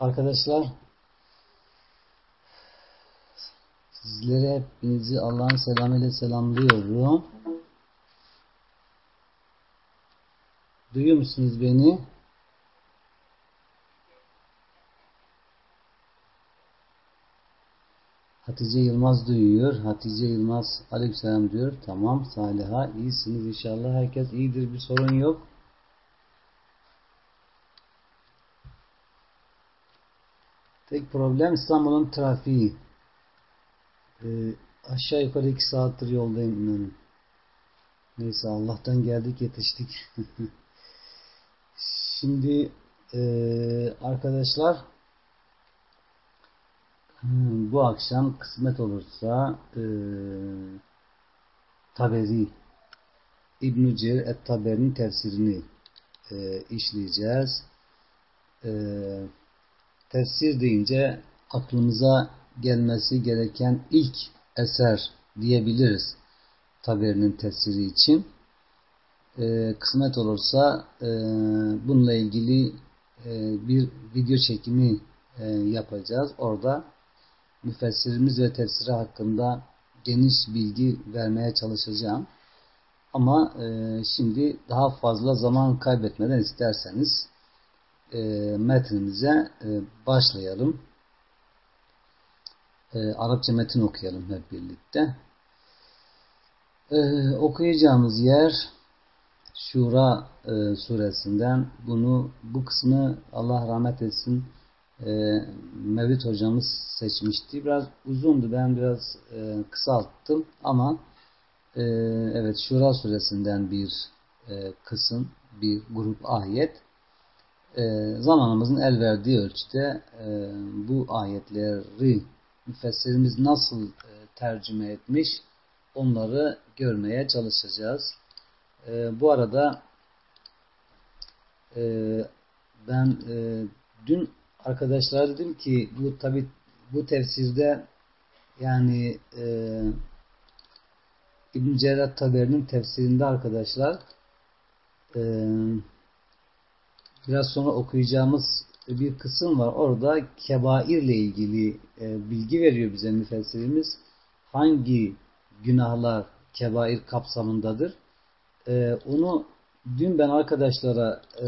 Arkadaşlar sizlere hepinizi Allah'ın selamıyla selamlıyorum. Duyuyor musunuz beni? Hatice Yılmaz duyuyor. Hatice Yılmaz aleykümselam diyor. Tamam Saliha iyisiniz inşallah. Herkes iyidir bir sorun yok. Tek problem İstanbul'un trafiği. Ee, aşağı yukarı iki saattir yoldayım inanın. Neyse Allah'tan geldik yetiştik. Şimdi e, arkadaşlar bu akşam kısmet olursa e, Taberi İbn-i Cir Et-Taberi'nin tefsirini e, işleyeceğiz. Eee tefsir deyince aklımıza gelmesi gereken ilk eser diyebiliriz Taberi'nin tefsiri için. E, kısmet olursa e, bununla ilgili e, bir video çekimi e, yapacağız. Orada müfessirimiz ve tefsiri hakkında geniş bilgi vermeye çalışacağım. Ama e, şimdi daha fazla zaman kaybetmeden isterseniz e, metnimize e, başlayalım. E, Arapça metin okuyalım hep birlikte. E, okuyacağımız yer Şura e, suresinden bunu bu kısmı Allah rahmet etsin e, Mevlid hocamız seçmişti. Biraz uzundu. Ben biraz e, kısalttım ama e, evet Şura suresinden bir e, kısım, bir grup ayet e, zamanımızın el verdiği ölçüde e, bu ayetleri müfessirimiz nasıl e, tercüme etmiş onları görmeye çalışacağız. E, bu arada e, ben e, dün arkadaşlara dedim ki bu tabi bu tefsirde yani e, İbn-i Cerrah Taberi'nin tefsirinde arkadaşlar eee biraz sonra okuyacağımız bir kısım var. Orada kebair ile ilgili e, bilgi veriyor bize müfessirimiz. Hangi günahlar kebair kapsamındadır? E, onu dün ben arkadaşlara e,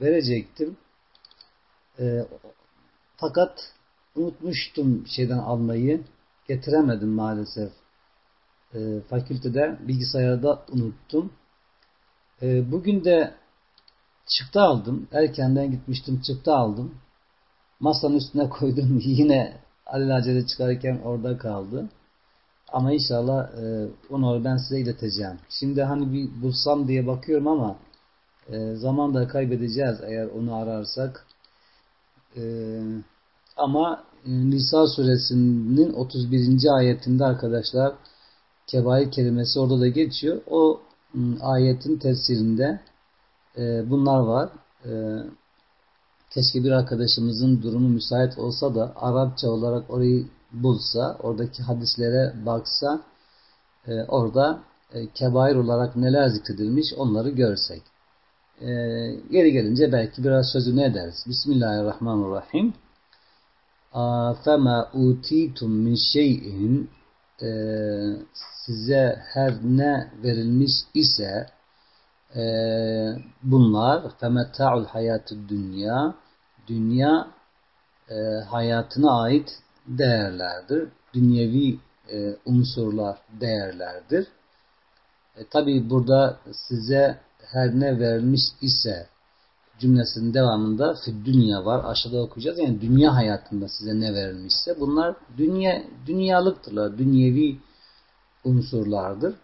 verecektim. Fakat unutmuştum şeyden almayı. Getiremedim maalesef. Fakültede bilgisayarda unuttum. Bugün de Çıktı aldım. Erkenden gitmiştim. Çıktı aldım. Masanın üstüne koydum. Yine alelacele çıkarken orada kaldı. Ama inşallah e, onu ben size ileteceğim. Şimdi hani bir bulsam diye bakıyorum ama e, zaman da kaybedeceğiz eğer onu ararsak. E, ama e, Nisa suresinin 31. ayetinde arkadaşlar kebair kelimesi orada da geçiyor. O ayetin tefsirinde e, bunlar var. E, keşke bir arkadaşımızın durumu müsait olsa da Arapça olarak orayı bulsa, oradaki hadislere baksa, e, orada e, kebair olarak neler zikredilmiş onları görsek. E, geri gelince belki biraz sözünü ederiz. Bismillahirrahmanirrahim. فَمَا اُوْتِيتُمْ مِنْ شَيْءٍ Size her ne verilmiş ise ee, bunlar femetta'ul hayatı dünya dünya e, hayatına ait değerlerdir. Dünyevi e, unsurlar değerlerdir. E, Tabi burada size her ne verilmiş ise cümlesinin devamında dünya var. Aşağıda okuyacağız. Yani dünya hayatında size ne verilmişse bunlar dünya dünyalıktırlar. Dünyevi unsurlardır.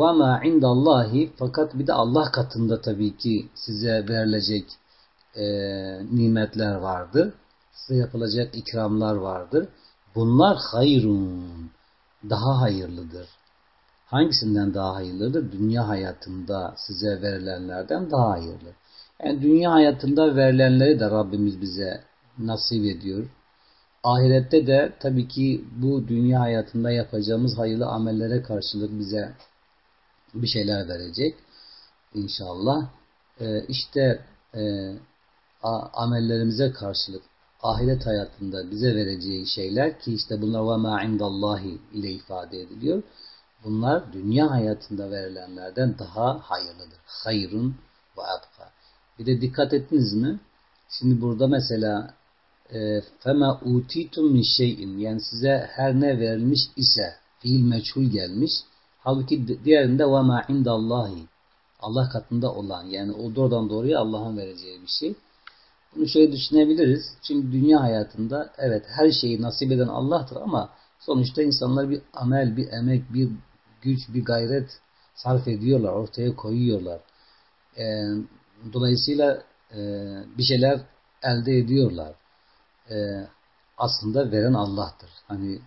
وَمَا عِنْدَ اللّٰهِ Fakat bir de Allah katında tabii ki size verilecek e, nimetler vardır. Size yapılacak ikramlar vardır. Bunlar hayrun. Daha hayırlıdır. Hangisinden daha hayırlıdır? Dünya hayatında size verilenlerden daha hayırlı. Yani dünya hayatında verilenleri de Rabbimiz bize nasip ediyor. Ahirette de tabii ki bu dünya hayatında yapacağımız hayırlı amellere karşılık bize bir şeyler verecek. İnşallah. Ee, işte e, amellerimize karşılık ahiret hayatında bize vereceği şeyler ki işte bunlar ve ma indallahi ile ifade ediliyor. Bunlar dünya hayatında verilenlerden daha hayırlıdır. Hayrun ve abka. Bir de dikkat ettiniz mi? Şimdi burada mesela fema utitum min şeyin yani size her ne verilmiş ise fiil meçhul gelmiş. Halbuki diğerinde ve ma indallahi Allah katında olan yani o doğrudan doğruya Allah'ın vereceği bir şey. Bunu şöyle düşünebiliriz. Çünkü dünya hayatında evet her şeyi nasip eden Allah'tır ama sonuçta insanlar bir amel, bir emek, bir güç, bir gayret sarf ediyorlar, ortaya koyuyorlar. E, dolayısıyla e, bir şeyler elde ediyorlar. E, aslında veren Allah'tır. Hani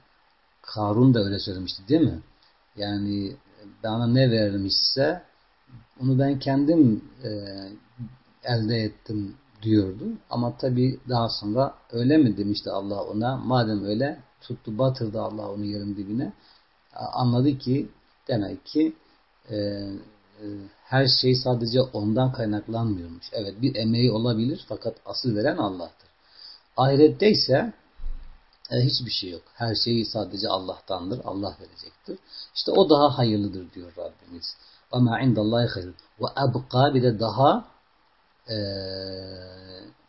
Karun da öyle söylemişti değil mi? Yani bana ne verilmişse onu ben kendim e, elde ettim diyordu. Ama tabi daha sonra öyle mi demişti Allah ona. Madem öyle tuttu batırdı Allah onu yerin dibine. Anladı ki demek ki e, e, her şey sadece ondan kaynaklanmıyormuş. Evet bir emeği olabilir fakat asıl veren Allah'tır. Ahirette ise e, hiçbir şey yok. Her şey sadece Allah'tandır. Allah verecektir. İşte o daha hayırlıdır diyor Rabbimiz. وَمَا عِنْدَ اللّٰهِ خَيْرٌ وَاَبْقَى bir de daha e,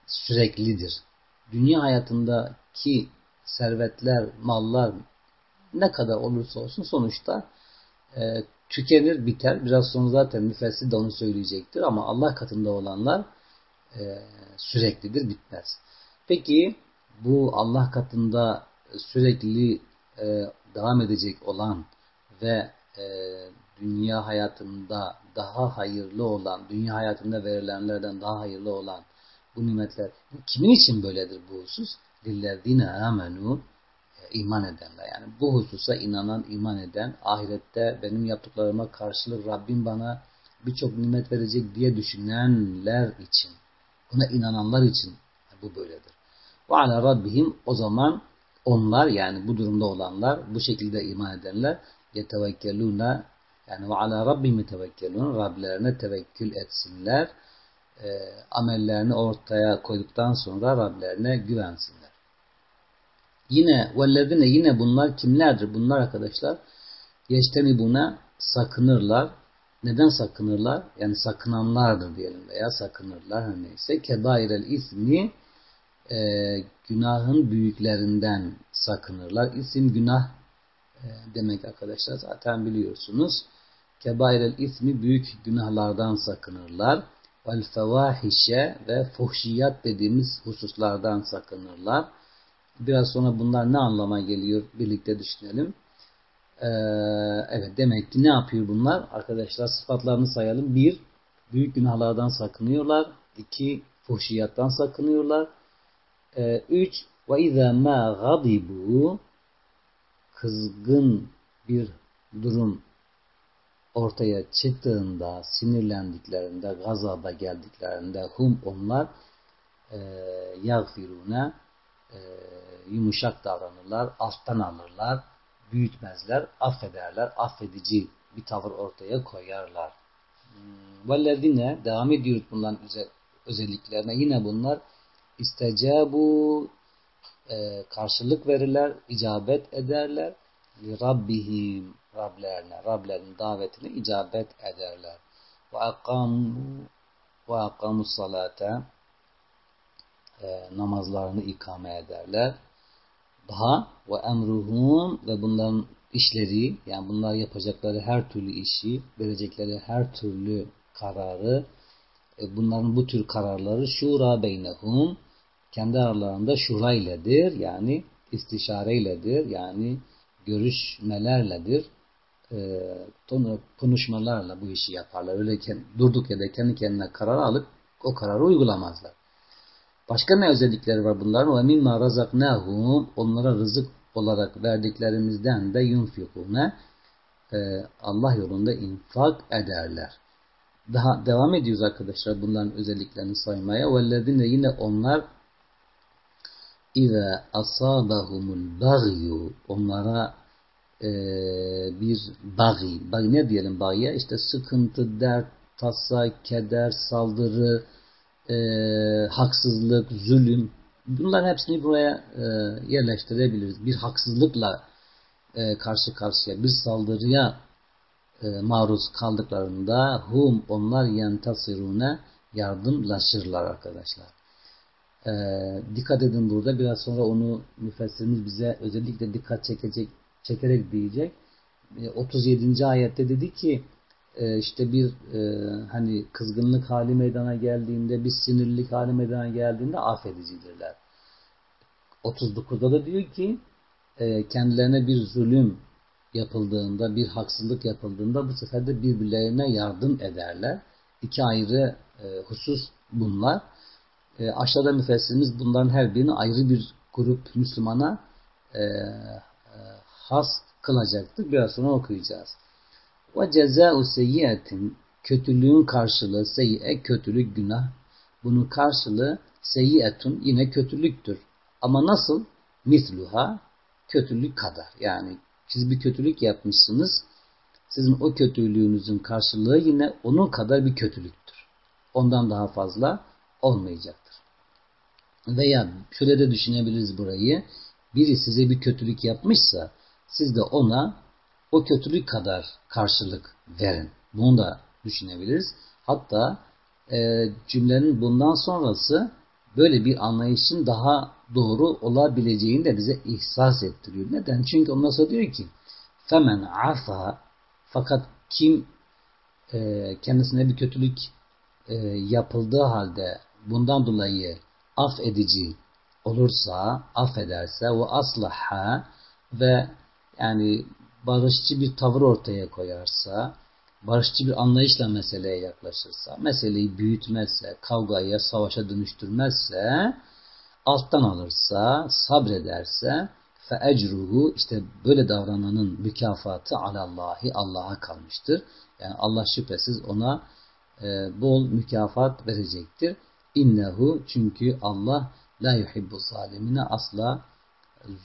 süreklidir. Dünya hayatındaki servetler, mallar ne kadar olursa olsun sonuçta e, tükenir, biter. Biraz sonra zaten müfessir de onu söyleyecektir. Ama Allah katında olanlar e, süreklidir, bitmez. Peki bu Allah katında sürekli e, devam edecek olan ve e, dünya hayatında daha hayırlı olan, dünya hayatında verilenlerden daha hayırlı olan bu nimetler kimin için böyledir bu husus? Dillerdine amenu iman edenler. Yani bu hususa inanan, iman eden, ahirette benim yaptıklarıma karşılık Rabbim bana birçok nimet verecek diye düşünenler için, buna inananlar için bu böyledir. Ve ala rabbihim o zaman onlar yani bu durumda olanlar, bu şekilde iman edenler yetevekkelûne yani ve ala rabbihim yetevekkelûn Rablerine tevekkül etsinler. E, amellerini ortaya koyduktan sonra Rablerine güvensinler. Yine vellezine yine bunlar kimlerdir? Bunlar arkadaşlar yeşteni buna sakınırlar. Neden sakınırlar? Yani sakınanlardır diyelim veya sakınırlar her neyse. Kebairel ismi e, günahın büyüklerinden sakınırlar. İsim günah e, demek arkadaşlar zaten biliyorsunuz. Kebairel ismi büyük günahlardan sakınırlar. Vel fevahişe ve fuhşiyat dediğimiz hususlardan sakınırlar. Biraz sonra bunlar ne anlama geliyor birlikte düşünelim. Ee, evet demek ki ne yapıyor bunlar? Arkadaşlar sıfatlarını sayalım. Bir, büyük günahlardan sakınıyorlar. İki, fuhşiyattan sakınıyorlar. Ee, üç, ve izâ mâ gadibu kızgın bir durum ortaya çıktığında, sinirlendiklerinde, gazaba geldiklerinde hum onlar e, yagfirune e, yumuşak davranırlar, alttan alırlar, büyütmezler, affederler, affedici bir tavır ortaya koyarlar. Hmm, vellezine devam ediyoruz bunların özelliklerine. Yine bunlar istecabu e, karşılık verirler, icabet ederler. Rabbihim Rablerine, Rablerin davetine icabet ederler. Ve akamu ve akamu salate e, namazlarını ikame ederler. Daha ve emruhum ve bunların işleri yani bunlar yapacakları her türlü işi, verecekleri her türlü kararı e, bunların bu tür kararları şura beynehum kendi aralarında şura iledir yani istişare iledir yani görüşmelerledir e, konuşmalarla bu işi yaparlar. Öyleyken durduk ya da kendi kendine karar alıp o kararı uygulamazlar. Başka ne özellikleri var bunların? Ve mimma razaknahum onlara rızık olarak verdiklerimizden de yunfikune e, Allah yolunda infak ederler. Daha devam ediyoruz arkadaşlar bunların özelliklerini saymaya. Vellezine yine onlar İze asabahumul bagyu onlara e, bir bagi, bagi ne diyelim bagiye? İşte sıkıntı, dert, tasa, keder, saldırı, e, haksızlık, zulüm bunların hepsini buraya e, yerleştirebiliriz. Bir haksızlıkla e, karşı karşıya, bir saldırıya e, maruz kaldıklarında hum onlar yentasirune yardımlaşırlar arkadaşlar. E, dikkat edin burada biraz sonra onu müfessirimiz bize özellikle dikkat çekecek çekerek diyecek. E, 37. ayette dedi ki e, işte bir e, hani kızgınlık hali meydana geldiğinde bir sinirlilik hali meydana geldiğinde affedicidirler. 39'da da diyor ki e, kendilerine bir zulüm yapıldığında, bir haksızlık yapıldığında bu sefer de birbirlerine yardım ederler. İki ayrı e, husus bunlar. E, aşağıda müfessirimiz bunların her birini ayrı bir grup Müslümana e, e, has kılacaktır. Biraz sonra okuyacağız. Ve cezâ'u seyyiyetin kötülüğün karşılığı seyyiye kötülük günah. Bunun karşılığı seyyiyetun yine kötülüktür. Ama nasıl? Misluha kötülük kadar. Yani siz bir kötülük yapmışsınız. Sizin o kötülüğünüzün karşılığı yine onun kadar bir kötülüktür. Ondan daha fazla olmayacaktır. Veya şöyle de düşünebiliriz burayı. Biri size bir kötülük yapmışsa siz de ona o kötülük kadar karşılık verin. Bunu da düşünebiliriz. Hatta e, cümlenin bundan sonrası böyle bir anlayışın daha doğru olabileceğini de bize ihsas ettiriyor. Neden? Çünkü ondan sonra diyor ki femen afa fakat kim e, kendisine bir kötülük e, yapıldığı halde bundan dolayı affedici olursa, affederse ve aslaha ve yani barışçı bir tavır ortaya koyarsa, barışçı bir anlayışla meseleye yaklaşırsa, meseleyi büyütmezse, kavgaya, savaşa dönüştürmezse, alttan alırsa, sabrederse, fe ecruhu işte böyle davrananın mükafatı alallahi Allah'a kalmıştır. Yani Allah şüphesiz ona e, bol mükafat verecektir. İnnehu çünkü Allah la yuhibbu zalimine asla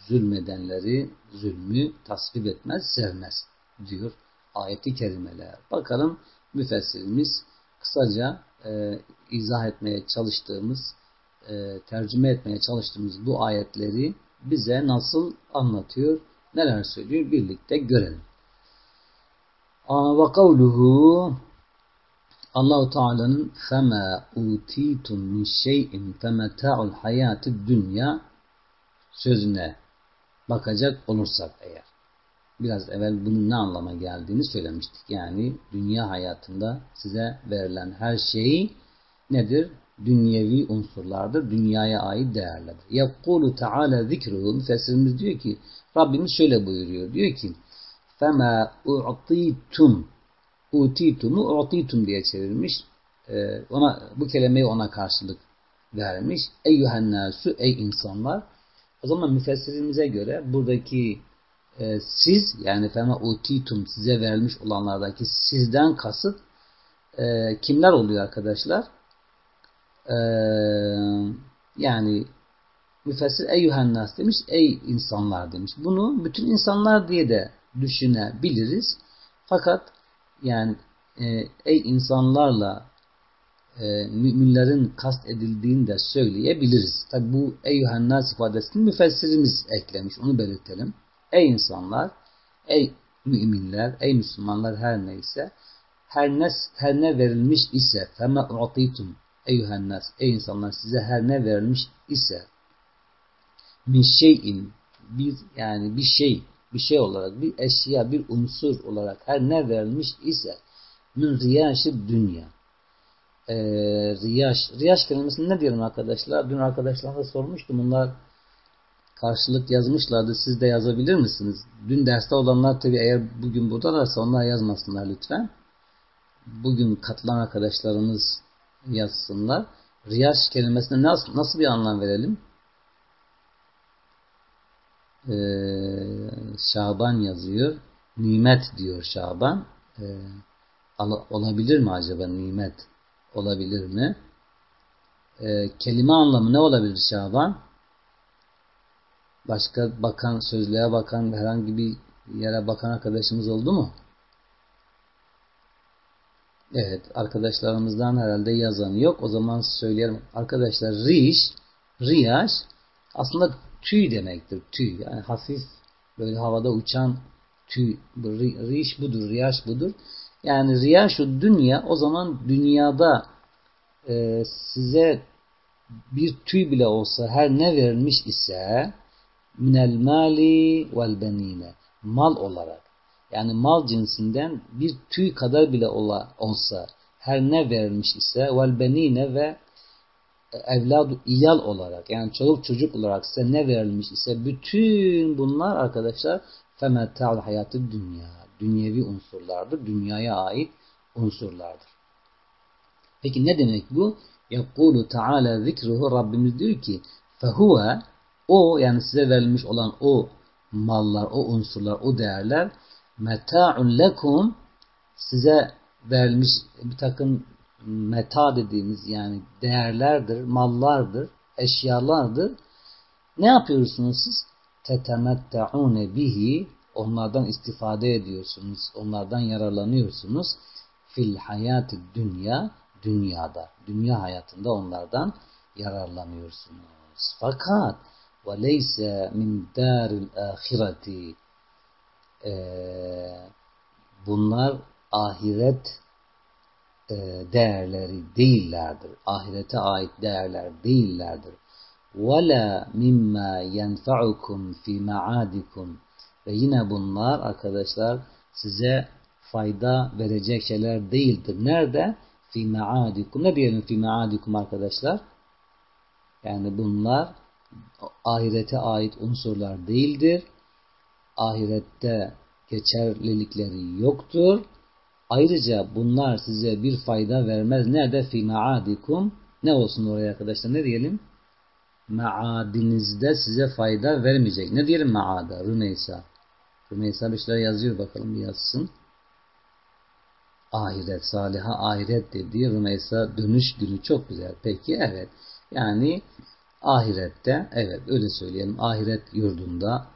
zulmedenleri zulmü tasvip etmez, sevmez diyor ayeti kerimeler. Bakalım müfessirimiz kısaca e, izah etmeye çalıştığımız, e, tercüme etmeye çalıştığımız bu ayetleri bize nasıl anlatıyor, neler söylüyor birlikte görelim. Ve Allahu Teala'nın fema utitum min şey'in femeta'ul hayatid dünya sözüne bakacak olursak eğer biraz evvel bunun ne anlama geldiğini söylemiştik. Yani dünya hayatında size verilen her şey nedir? Dünyevi unsurlardır. Dünyaya ait değerlerdir. Yakulu Teala zikruhu müfessirimiz diyor ki Rabbimiz şöyle buyuruyor. Diyor ki فَمَا اُعْطِيتُمْ Utitum'u utitum diye çevirmiş. Ee, ona bu kelimeyi ona karşılık vermiş. Eyyühen nasu ey insanlar. O zaman müfessirimize göre buradaki e, siz yani fema utitum size verilmiş olanlardaki sizden kasıt e, kimler oluyor arkadaşlar? E, yani müfessir eyyühen nas demiş ey insanlar demiş. Bunu bütün insanlar diye de düşünebiliriz. Fakat yani e, ey insanlarla e, müminlerin kast edildiğini de söyleyebiliriz. Tabi bu eyyühen nas ifadesini müfessirimiz eklemiş. Onu belirtelim. Ey insanlar, ey müminler, ey Müslümanlar her neyse her ne, her ne verilmiş ise feme u'titum eyyühen nas ey insanlar size her ne verilmiş ise min şeyin bir yani bir şey bir şey olarak bir eşya bir unsur olarak her ne verilmiş ise min riyaşı dünya ee, riyaş riyaş kelimesini ne diyelim arkadaşlar dün arkadaşlarla sormuştum bunlar karşılık yazmışlardı. Siz de yazabilir misiniz? Dün derste olanlar tabi eğer bugün buradalarsa onlar yazmasınlar lütfen. Bugün katılan arkadaşlarımız yazsınlar. Riyaş kelimesine nasıl, nasıl bir anlam verelim? Ee, Şaban yazıyor. Nimet diyor Şaban. Ee, olabilir mi acaba nimet? Olabilir mi? Ee, kelime anlamı ne olabilir Şaban? başka bakan, sözlüğe bakan herhangi bir yere bakan arkadaşımız oldu mu? Evet arkadaşlarımızdan herhalde yazan yok. O zaman söyleyelim. Arkadaşlar riş, riyaş aslında tüy demektir. Tüy. Yani hafif böyle havada uçan tüy. Riş budur, riyaş budur. Yani riyaşu dünya o zaman dünyada e, size bir tüy bile olsa her ne verilmiş ise minel mali vel benine mal olarak yani mal cinsinden bir tüy kadar bile ola, olsa her ne verilmiş ise vel benine ve evladu iyal olarak yani çoluk çocuk olarak size ne verilmiş ise bütün bunlar arkadaşlar femetta'l hayatı dünya. Dünyevi unsurlardır. Dünyaya ait unsurlardır. Peki ne demek bu? Yakulu Teala zikruhu Rabbimiz diyor ki fehuve o yani size verilmiş olan o mallar, o unsurlar, o değerler meta'un lekum size verilmiş bir takım meta dediğimiz yani değerlerdir, mallardır, eşyalardır. Ne yapıyorsunuz siz? Tetemette'une bihi onlardan istifade ediyorsunuz, onlardan yararlanıyorsunuz. Fil hayatı dünya, dünyada, dünya hayatında onlardan yararlanıyorsunuz. Fakat ve leyse min daril ahireti bunlar ahiret değerleri değillerdir. Ahirete ait değerler değillerdir. وَلَا مِمَّا يَنْفَعُكُمْ فِي مَعَادِكُمْ Ve yine bunlar arkadaşlar size fayda verecek şeyler değildir. Nerede? Fi maadikum. Ne diyelim fi maadikum arkadaşlar? Yani bunlar ahirete ait unsurlar değildir. Ahirette geçerlilikleri yoktur. Ayrıca bunlar size bir fayda vermez. Nerede? Fi maadikum. Ne olsun oraya arkadaşlar? Ne diyelim? Maadinizde size fayda vermeyecek. Ne diyelim maada? Rümeysa. Rümeysa bir şeyler yazıyor bakalım bir yazsın. Ahiret, saliha ahiret dediği Rümeysa dönüş günü çok güzel. Peki evet. Yani ahirette evet öyle söyleyelim. Ahiret yurdunda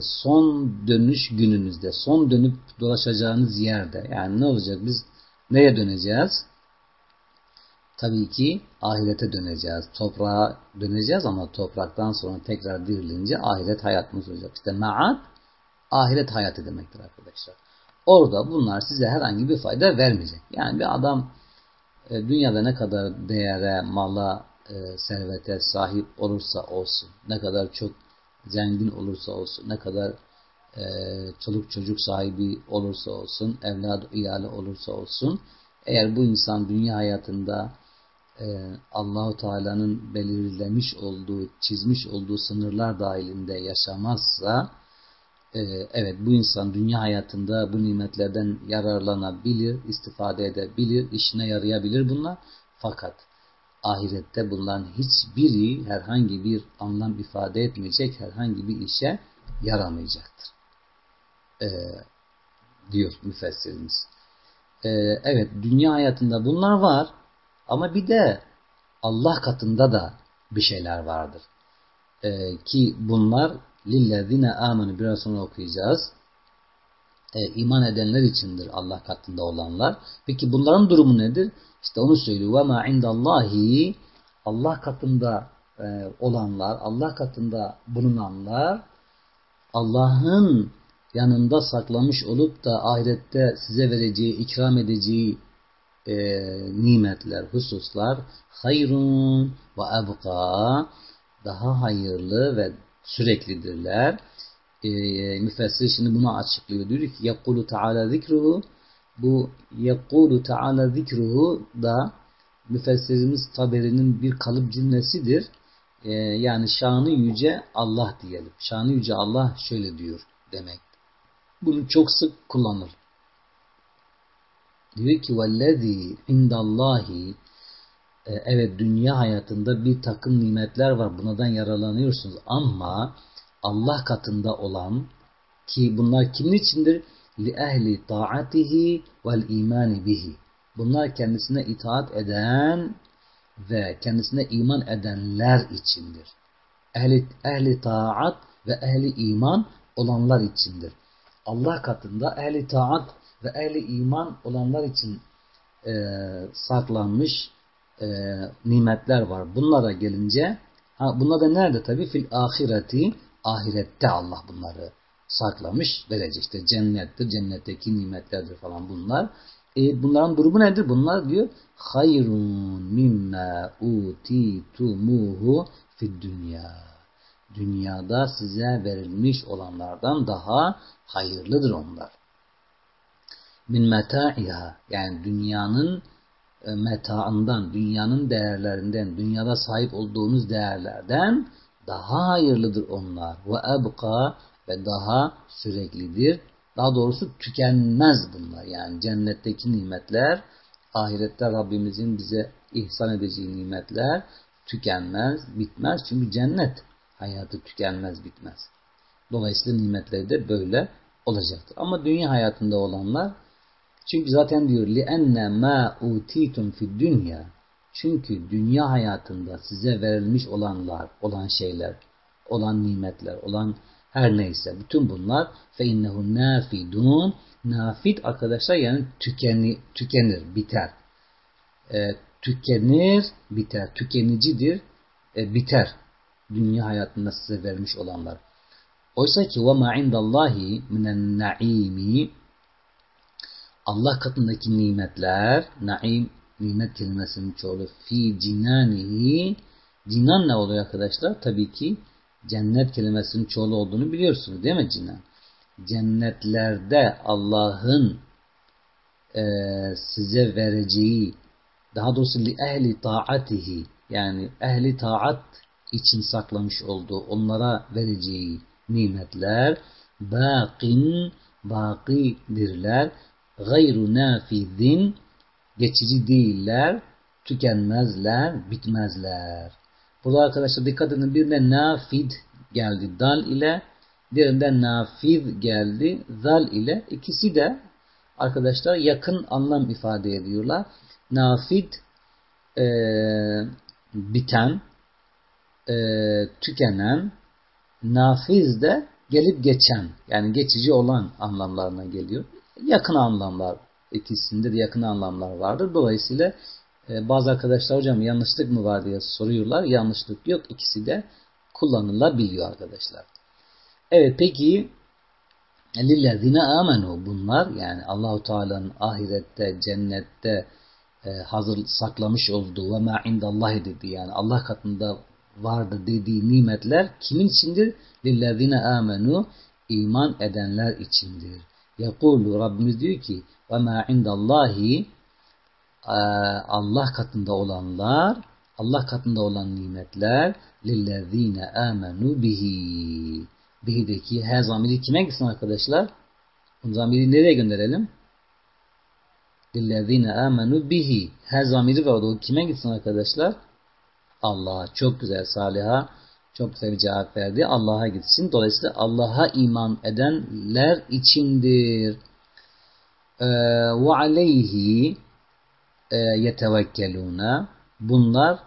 son dönüş gününüzde, son dönüp dolaşacağınız yerde yani ne olacak? Biz neye döneceğiz? Tabii ki ahirete döneceğiz. Toprağa döneceğiz ama topraktan sonra tekrar dirilince ahiret hayatımız olacak. İşte maat ahiret hayatı demektir arkadaşlar. Orada bunlar size herhangi bir fayda vermeyecek. Yani bir adam e, dünyada ne kadar değere, mala, e, servete sahip olursa olsun, ne kadar çok zengin olursa olsun, ne kadar e, çoluk çocuk sahibi olursa olsun, evlad iyali olursa olsun, eğer bu insan dünya hayatında e, Allahu Teala'nın belirlemiş olduğu, çizmiş olduğu sınırlar dahilinde yaşamazsa, e, evet bu insan dünya hayatında bu nimetlerden yararlanabilir, istifade edebilir, işine yarayabilir bunlar. Fakat ahirette bunların hiçbiri herhangi bir anlam ifade etmeyecek, herhangi bir işe yaramayacaktır. Ee, diyor müfessirimiz. Ee, evet dünya hayatında bunlar var ama bir de Allah katında da bir şeyler vardır. Ee, ki bunlar lillezine amenu biraz sonra okuyacağız. Ee, iman edenler içindir Allah katında olanlar. Peki bunların durumu nedir? İşte onu söylüyor. Ve ma indallahi Allah katında e, olanlar, Allah katında bulunanlar Allah'ın yanında saklamış olup da ahirette size vereceği, ikram edeceği e, nimetler, hususlar hayrun ve ebqa daha hayırlı ve süreklidirler. E, müfessir şimdi bunu açıklıyor. Diyor ki yakulu teala zikruhu bu yekulu Teala zikruhu da müfessirimiz Taberi'nin bir kalıp cümlesidir. Ee, yani şanı yüce Allah diyelim. Şanı yüce Allah şöyle diyor demek. Bunu çok sık kullanır. Diyor ki vellezî indallahi e, evet dünya hayatında bir takım nimetler var. Bunadan yararlanıyorsunuz ama Allah katında olan ki bunlar kimin içindir? taatihi vel imani bihi. Bunlar kendisine itaat eden ve kendisine iman edenler içindir. Ehli, ehli taat ve ehli iman olanlar içindir. Allah katında ehli taat ve ehli iman olanlar için e, saklanmış e, nimetler var. Bunlara gelince ha, bunlar da nerede tabi? Fil ahireti ahirette Allah bunları saklamış verecek. İşte cennettir, cennetteki nimetlerdir falan bunlar. E, bunların durumu nedir? Bunlar diyor hayrun mimma utitumuhu fid dünya. Dünyada size verilmiş olanlardan daha hayırlıdır onlar. Min meta'iha yani dünyanın e, metaından, dünyanın değerlerinden, dünyada sahip olduğunuz değerlerden daha hayırlıdır onlar. Ve ebka ve daha süreklidir. Daha doğrusu tükenmez bunlar. Yani cennetteki nimetler, ahirette Rabbimizin bize ihsan edeceği nimetler tükenmez, bitmez. Çünkü cennet hayatı tükenmez, bitmez. Dolayısıyla nimetleri de böyle olacaktır. Ama dünya hayatında olanlar çünkü zaten diyor li enne ma utitum fi dünya çünkü dünya hayatında size verilmiş olanlar, olan şeyler, olan nimetler, olan her neyse bütün bunlar fe innehu nafidun nafid arkadaşlar yani tükeni, tükenir, biter. E, tükenir, biter. Tükenicidir, e, biter. Dünya hayatında size vermiş olanlar. Oysa ki ve ma indallahi minen naimi Allah katındaki nimetler, naim nimet kelimesinin çoğulu fi cinanihi cinan ne oluyor arkadaşlar? Tabii ki cennet kelimesinin çoğulu olduğunu biliyorsunuz değil mi cinan? Cennetlerde Allah'ın e, size vereceği daha doğrusu li ehli taatihi yani ehli taat için saklamış olduğu onlara vereceği nimetler bakin bakidirler gayru nafizin geçici değiller, tükenmezler, bitmezler. Burada arkadaşlar dikkat edin birine nafid geldi dal ile diğerinde nafiz geldi zal ile ikisi de arkadaşlar yakın anlam ifade ediyorlar. Nafid e, biten e, tükenen nafiz de gelip geçen yani geçici olan anlamlarına geliyor yakın anlamlar ikisinde de yakın anlamlar vardır. Dolayısıyla e, bazı arkadaşlar hocam yanlışlık mı var diye soruyorlar. Yanlışlık yok. İkisi de kullanılabiliyor arkadaşlar. Evet peki lillezine amenu bunlar yani Allahu Teala'nın ahirette, cennette e, hazır saklamış olduğu ve ma indallahi dedi yani Allah katında vardı dediği nimetler kimin içindir? Lillezine amenu iman edenler içindir. Yakulu Rabbimiz diyor ki ve ma indallahi Allah katında olanlar Allah katında olan nimetler lillezine amenu bihi bihideki her zamiri kime gitsin arkadaşlar? Bu zamiri nereye gönderelim? Lillezine amenu bihi her zamiri var o kime gitsin arkadaşlar? Allah çok güzel Saliha çok güzel bir cevap verdi. Allah'a gitsin. Dolayısıyla Allah'a iman edenler içindir. Ee, ve aleyhi e, bunlar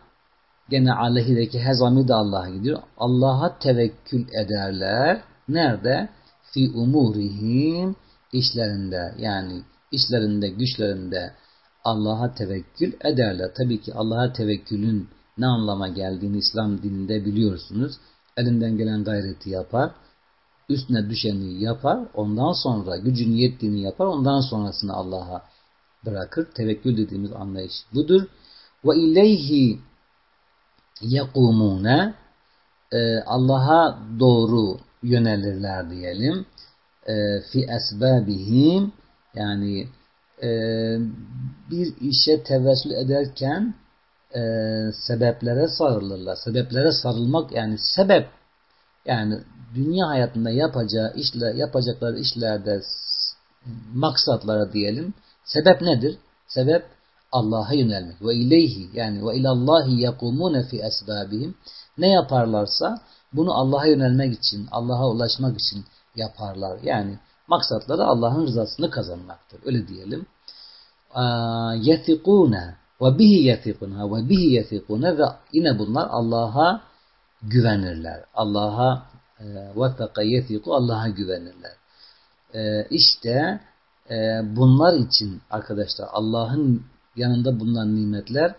gene aleyhideki hezami de Allah'a gidiyor. Allah'a tevekkül ederler. Nerede? Fi umurihim işlerinde yani işlerinde güçlerinde Allah'a tevekkül ederler. Tabii ki Allah'a tevekkülün ne anlama geldiğini İslam dininde biliyorsunuz. Elinden gelen gayreti yapar. Üstüne düşeni yapar. Ondan sonra gücün yettiğini yapar. Ondan sonrasını Allah'a bırakır. Tevekkül dediğimiz anlayış budur. Ve ileyhi yekumune Allah'a doğru yönelirler diyelim. E, fi esbabihim yani e, bir işe tevessül ederken e, sebeplere sarılırlar. Sebeplere sarılmak yani sebep yani dünya hayatında yapacağı işle yapacakları işlerde maksatlara diyelim. Sebep nedir? Sebep Allah'a yönelmek. Ve ileyhi yani ve ilallahi yakumune fi esbabihim. Ne yaparlarsa bunu Allah'a yönelmek için, Allah'a ulaşmak için yaparlar. Yani maksatları Allah'ın rızasını kazanmaktır. Öyle diyelim. Yetikune ve bihi yefikuna ve bihi yefikuna ve yine bunlar Allah'a güvenirler. Allah'a e, vefaka yefiku Allah'a güvenirler. E, işte e, bunlar için arkadaşlar Allah'ın yanında bulunan nimetler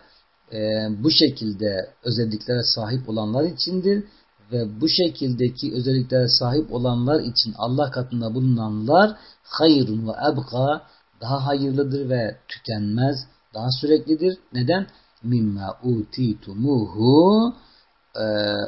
e, bu şekilde özelliklere sahip olanlar içindir ve bu şekildeki özelliklere sahip olanlar için Allah katında bulunanlar hayrun ve ebka daha hayırlıdır ve tükenmez, daha süreklidir. Neden? Mimma utitumuhu e,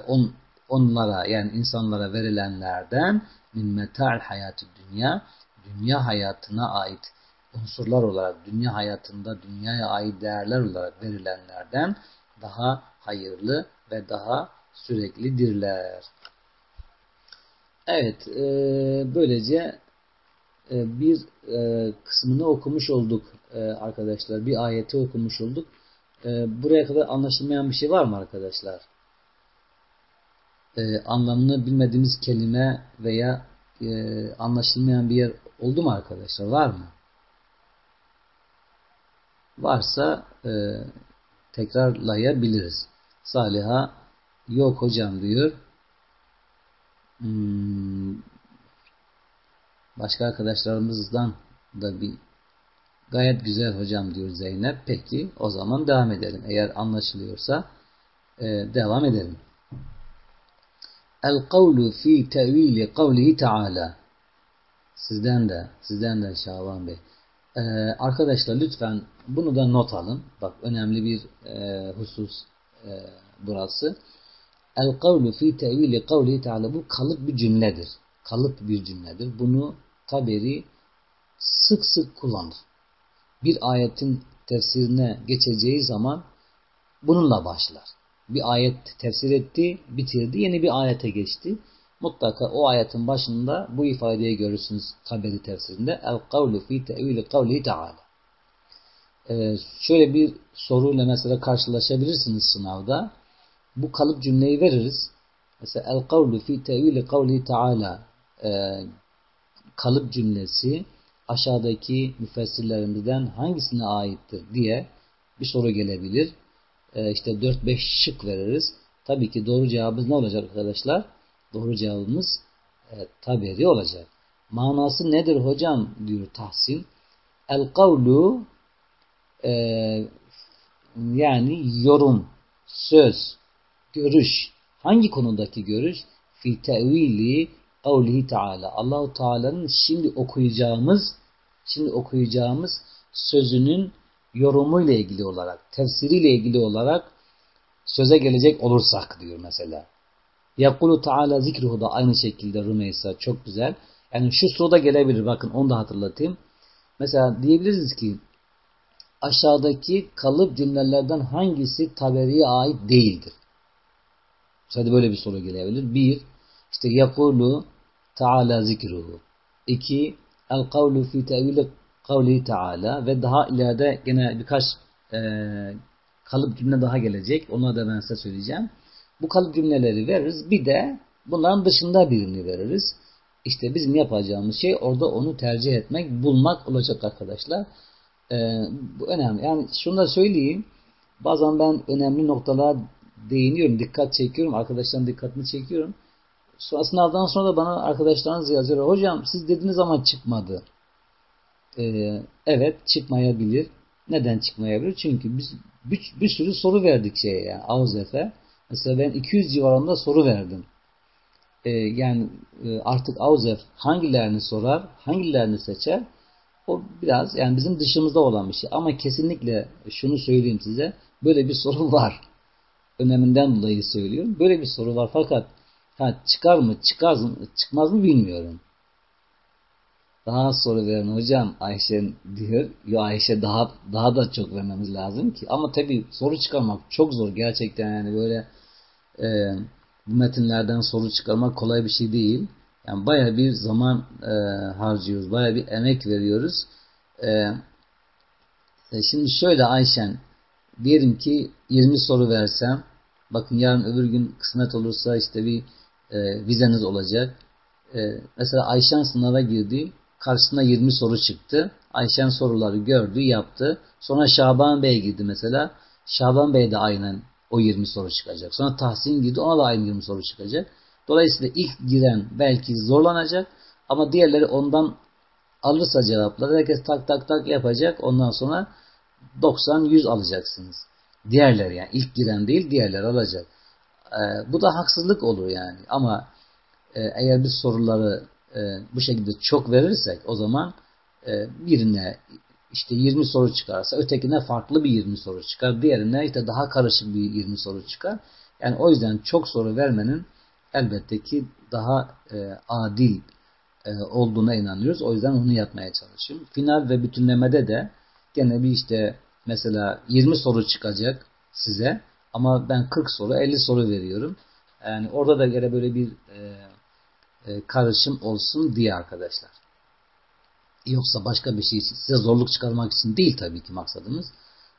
on, onlara yani insanlara verilenlerden min metal hayatı dünya dünya hayatına ait unsurlar olarak dünya hayatında dünyaya ait değerler olarak verilenlerden daha hayırlı ve daha süreklidirler. Evet, e, böylece e, bir e, kısmını okumuş olduk e, arkadaşlar. Bir ayeti okumuş olduk. E, buraya kadar anlaşılmayan bir şey var mı arkadaşlar? E, anlamını bilmediğimiz kelime veya e, anlaşılmayan bir yer oldu mu arkadaşlar? Var mı? Varsa e, tekrarlayabiliriz. Saliha yok hocam diyor. Hmm, başka arkadaşlarımızdan da bir gayet güzel hocam diyor Zeynep. Peki o zaman devam edelim. Eğer anlaşılıyorsa e, devam edelim. El kavlu fi tevili kavlihi taala. Sizden de, sizden de Şaban Bey. Ee, arkadaşlar lütfen bunu da not alın. Bak önemli bir e, husus e, burası. El kavlu fi tevili kavlihi taala. Bu kalıp bir cümledir. Kalıp bir cümledir. Bunu Taberi sık sık kullanır. Bir ayetin tefsirine geçeceği zaman bununla başlar bir ayet tefsir etti, bitirdi, yeni bir ayete geçti. Mutlaka o ayetin başında bu ifadeyi görürsünüz Taberi tefsirinde. El kavlu fi te'vili kavli ta'ala. Ee, şöyle bir soruyla mesela karşılaşabilirsiniz sınavda. Bu kalıp cümleyi veririz. Mesela el kavlu fi te'vili kavli ta'ala ee, kalıp cümlesi aşağıdaki müfessirlerimizden hangisine aittir diye bir soru gelebilir e, işte 4-5 şık veririz. Tabii ki doğru cevabımız ne olacak arkadaşlar? Doğru cevabımız e, taberi olacak. Manası nedir hocam diyor Tahsin. El kavlu e, yani yorum, söz, görüş. Hangi konudaki görüş? Fi tevili kavlihi Teala. Allahu Teala'nın şimdi okuyacağımız şimdi okuyacağımız sözünün yorumuyla ilgili olarak, tefsiriyle ilgili olarak söze gelecek olursak diyor mesela. Yakulu Teala zikruhu da aynı şekilde Rümeysa çok güzel. Yani şu soruda gelebilir bakın onu da hatırlatayım. Mesela diyebiliriz ki aşağıdaki kalıp cümlelerden hangisi taberiye ait değildir? Mesela böyle bir soru gelebilir. Bir, işte yakulu Teala zikruhu. İki, el kavlu fi tevili kavli Teala ve daha ileride gene birkaç e, kalıp cümle daha gelecek. Onu da ben size söyleyeceğim. Bu kalıp cümleleri veririz. Bir de bunların dışında birini veririz. İşte bizim yapacağımız şey orada onu tercih etmek, bulmak olacak arkadaşlar. Ee, bu önemli. Yani şunu da söyleyeyim. Bazen ben önemli noktalara değiniyorum, dikkat çekiyorum. Arkadaşların dikkatini çekiyorum. Sonra sınavdan sonra da bana arkadaşlarınız yazıyor. Hocam siz dediğiniz ama çıkmadı e, evet çıkmayabilir. Neden çıkmayabilir? Çünkü biz bir, bir sürü soru verdik şeye yani Avzef'e. Mesela ben 200 civarında soru verdim. E, yani e, artık Avzef hangilerini sorar, hangilerini seçer? O biraz yani bizim dışımızda olan bir şey. Ama kesinlikle şunu söyleyeyim size. Böyle bir soru var. Öneminden dolayı söylüyorum. Böyle bir soru var fakat ha, çıkar mı, çıkar mı, çıkmaz mı bilmiyorum. Daha soru veren hocam Ayşe diyor. Yo Ayşe daha daha da çok vermemiz lazım ki. Ama tabi soru çıkarmak çok zor gerçekten yani böyle e, bu metinlerden soru çıkarmak kolay bir şey değil. Yani baya bir zaman e, harcıyoruz. Baya bir emek veriyoruz. E, e, şimdi şöyle Ayşen diyelim ki 20 soru versem bakın yarın öbür gün kısmet olursa işte bir e, vizeniz olacak. E, mesela Ayşen sınava girdi karşısına 20 soru çıktı. Ayşen soruları gördü, yaptı. Sonra Şaban Bey girdi mesela. Şaban Bey de aynen o 20 soru çıkacak. Sonra Tahsin girdi, ona da aynı 20 soru çıkacak. Dolayısıyla ilk giren belki zorlanacak ama diğerleri ondan alırsa cevapları herkes tak tak tak yapacak. Ondan sonra 90-100 alacaksınız. Diğerleri yani ilk giren değil diğerler alacak. E, bu da haksızlık olur yani. Ama e, eğer biz soruları e, bu şekilde çok verirsek o zaman e, birine işte 20 soru çıkarsa ötekine farklı bir 20 soru çıkar. Diğerine işte daha karışık bir 20 soru çıkar. Yani o yüzden çok soru vermenin elbette ki daha e, adil e, olduğuna inanıyoruz. O yüzden onu yapmaya çalışıyorum. Final ve bütünlemede de gene bir işte mesela 20 soru çıkacak size ama ben 40 soru 50 soru veriyorum. Yani orada da gene böyle bir e, e, karışım olsun diye arkadaşlar. Yoksa başka bir şey size zorluk çıkarmak için değil tabii ki maksadımız.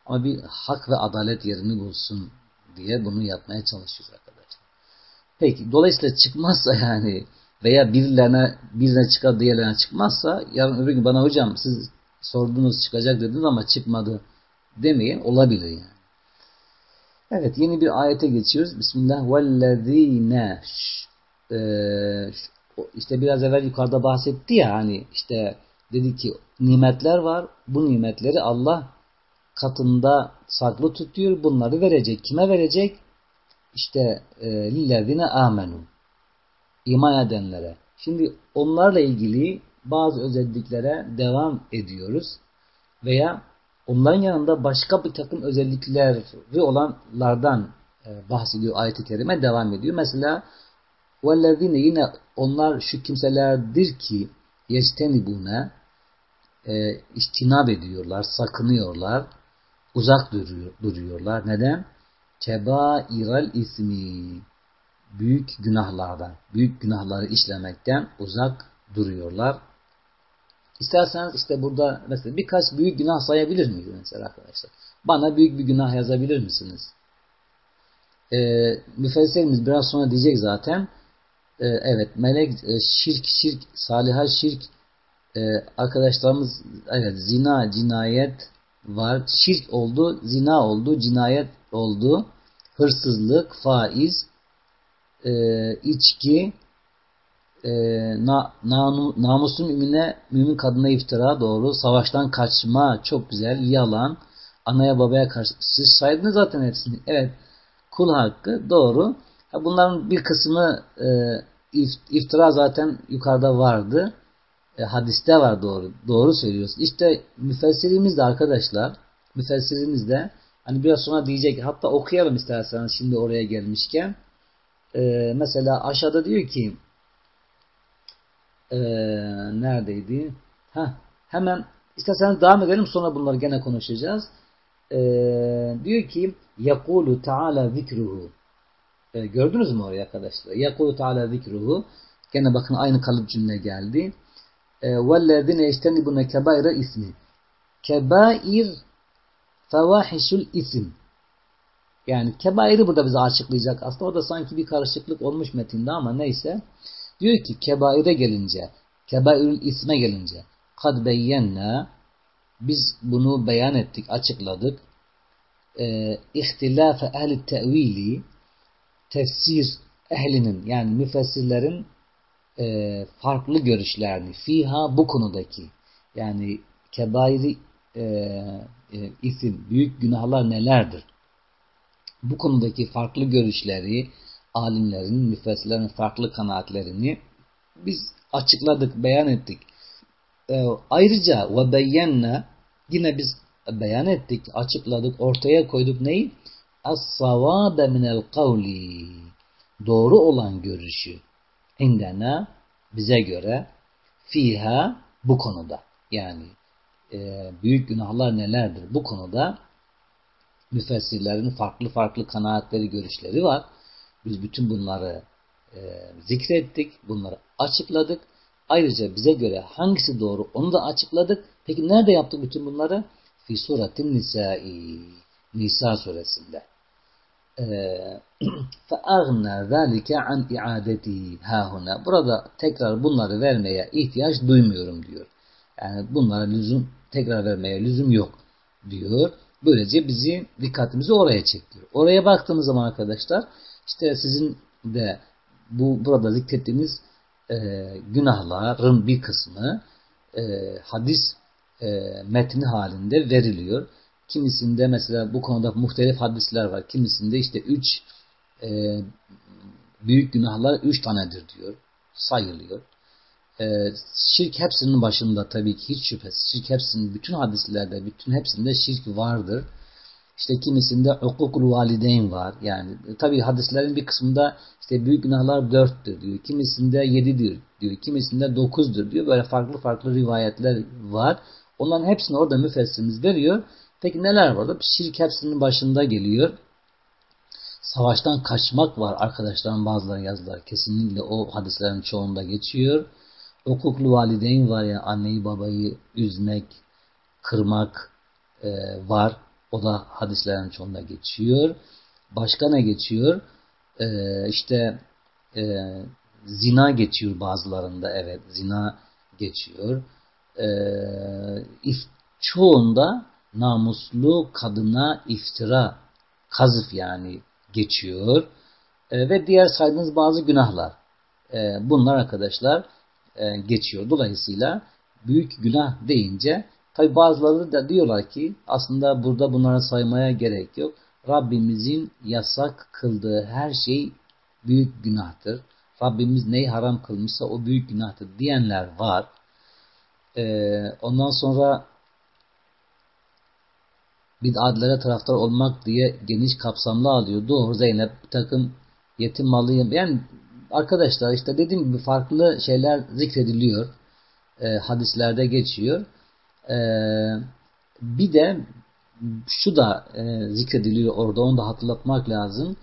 Ama bir hak ve adalet yerini bulsun diye bunu yapmaya çalışıyoruz arkadaşlar. Peki dolayısıyla çıkmazsa yani veya birilerine birine çıkar diğerlerine çıkmazsa yarın öbür gün bana hocam siz sordunuz çıkacak dediniz ama çıkmadı demeyin olabilir yani. Evet yeni bir ayete geçiyoruz. Bismillah. Vellezine işte biraz evvel yukarıda bahsetti ya hani işte dedi ki nimetler var. Bu nimetleri Allah katında saklı tutuyor. Bunları verecek. Kime verecek? İşte lillezine amenu. İman edenlere. Şimdi onlarla ilgili bazı özelliklere devam ediyoruz. Veya onların yanında başka bir takım özellikleri olanlardan e, bahsediyor ayet-i kerime devam ediyor. Mesela وَالَّذِينَ yine onlar şu kimselerdir ki يَجْتَنِبُونَ e, iştinab ediyorlar, sakınıyorlar, uzak duruyor, duruyorlar. Neden? Kebairal ismi büyük günahlardan, büyük günahları işlemekten uzak duruyorlar. İsterseniz işte burada mesela birkaç büyük günah sayabilir miyiz mesela arkadaşlar? Bana büyük bir günah yazabilir misiniz? Ee, müfessirimiz biraz sonra diyecek zaten. Ee, evet melek e, şirk şirk saliha şirk e, arkadaşlarımız evet zina cinayet var. Şirk oldu, zina oldu, cinayet oldu, hırsızlık, faiz, e, içki, e, na, na, namusun mümine, mümin kadına iftira doğru, savaştan kaçma çok güzel, yalan, anaya babaya karşı. Siz saydınız zaten hepsini. Evet, kul hakkı doğru. Bunların bir kısmı e, iftira zaten yukarıda vardı. E, hadiste var doğru. Doğru söylüyorsun. İşte müfessirimiz de arkadaşlar, müfessirimiz de hani biraz sonra diyecek hatta okuyalım isterseniz şimdi oraya gelmişken. E, mesela aşağıda diyor ki e, neredeydi? Ha, hemen isterseniz devam edelim sonra bunları gene konuşacağız. E, diyor ki yakulu taala zikruhu e, gördünüz mü oraya arkadaşlar? Yakulu taala zikruhu gene bakın aynı kalıp cümle geldi. وَالَّذِينَ يَجْتَنِبُونَ كَبَائِرَ ismi. Kebair fevahişul isim. Yani kebairi burada bize açıklayacak. Aslında orada sanki bir karışıklık olmuş metinde ama neyse. Diyor ki kebaire gelince, kebairül isme gelince kad beyyenna biz bunu beyan ettik, açıkladık. E, İhtilafe ehli tevili tefsir ehlinin yani müfessirlerin e, farklı görüşlerini fiha bu konudaki yani kebairi e, e, isim, büyük günahlar nelerdir? Bu konudaki farklı görüşleri, alimlerin, müfessirlerin farklı kanaatlerini biz açıkladık, beyan ettik. E, ayrıca ve beyyenne yine biz beyan ettik, açıkladık, ortaya koyduk neyi? As-savabe minel kavli. Doğru olan görüşü indena bize göre fiha bu konuda yani e, büyük günahlar nelerdir bu konuda müfessirlerin farklı farklı kanaatleri görüşleri var. Biz bütün bunları e, zikrettik, bunları açıkladık. Ayrıca bize göre hangisi doğru onu da açıkladık. Peki nerede yaptık bütün bunları? Fi suratin Nisa'i. Nisa suresinde. فَاَغْنَى ذَٰلِكَ عَنْ اِعَادَتِهِ هَاهُنَا Burada tekrar bunları vermeye ihtiyaç duymuyorum diyor. Yani bunlara lüzum, tekrar vermeye lüzum yok diyor. Böylece bizi dikkatimizi oraya çekiyor. Oraya baktığımız zaman arkadaşlar işte sizin de bu burada zikrettiğimiz e, günahların bir kısmı e, hadis e, metni halinde veriliyor. Kimisinde mesela bu konuda muhtelif hadisler var. Kimisinde işte üç e, büyük günahlar üç tanedir diyor. Sayılıyor. E, şirk hepsinin başında tabii ki hiç şüphesiz. Şirk hepsinin, bütün hadislerde, bütün hepsinde şirk vardır. İşte kimisinde hukukul valideyn var. Yani tabii hadislerin bir kısmında işte büyük günahlar dörttür diyor. Kimisinde yedidir diyor. Kimisinde dokuzdur diyor. Böyle farklı farklı rivayetler var. Onların hepsini orada müfessirimiz veriyor. Peki neler var? Şirk hepsinin başında geliyor. Savaştan kaçmak var arkadaşların bazıları yazdılar. Kesinlikle o hadislerin çoğunda geçiyor. Hukuklu valideyn var ya anneyi babayı üzmek, kırmak e, var. O da hadislerin çoğunda geçiyor. Başka ne geçiyor? Ee, işte e, zina geçiyor bazılarında. Evet zina geçiyor. Ee, if, çoğunda namuslu kadına iftira, kazıf yani geçiyor. Ee, ve diğer saydığınız bazı günahlar. Ee, bunlar arkadaşlar e, geçiyor. Dolayısıyla büyük günah deyince Tabi bazıları da diyorlar ki aslında burada bunlara saymaya gerek yok. Rabbimizin yasak kıldığı her şey büyük günahtır. Rabbimiz neyi haram kılmışsa o büyük günahtır diyenler var. Ee, ondan sonra bid'atlere taraftar olmak diye geniş kapsamlı alıyor. Doğru Zeynep bir takım yetim malıyım. Yani arkadaşlar işte dediğim gibi farklı şeyler zikrediliyor. E, hadislerde geçiyor. Ee, bir de şu da e, zikrediliyor orada onu da hatırlatmak lazım.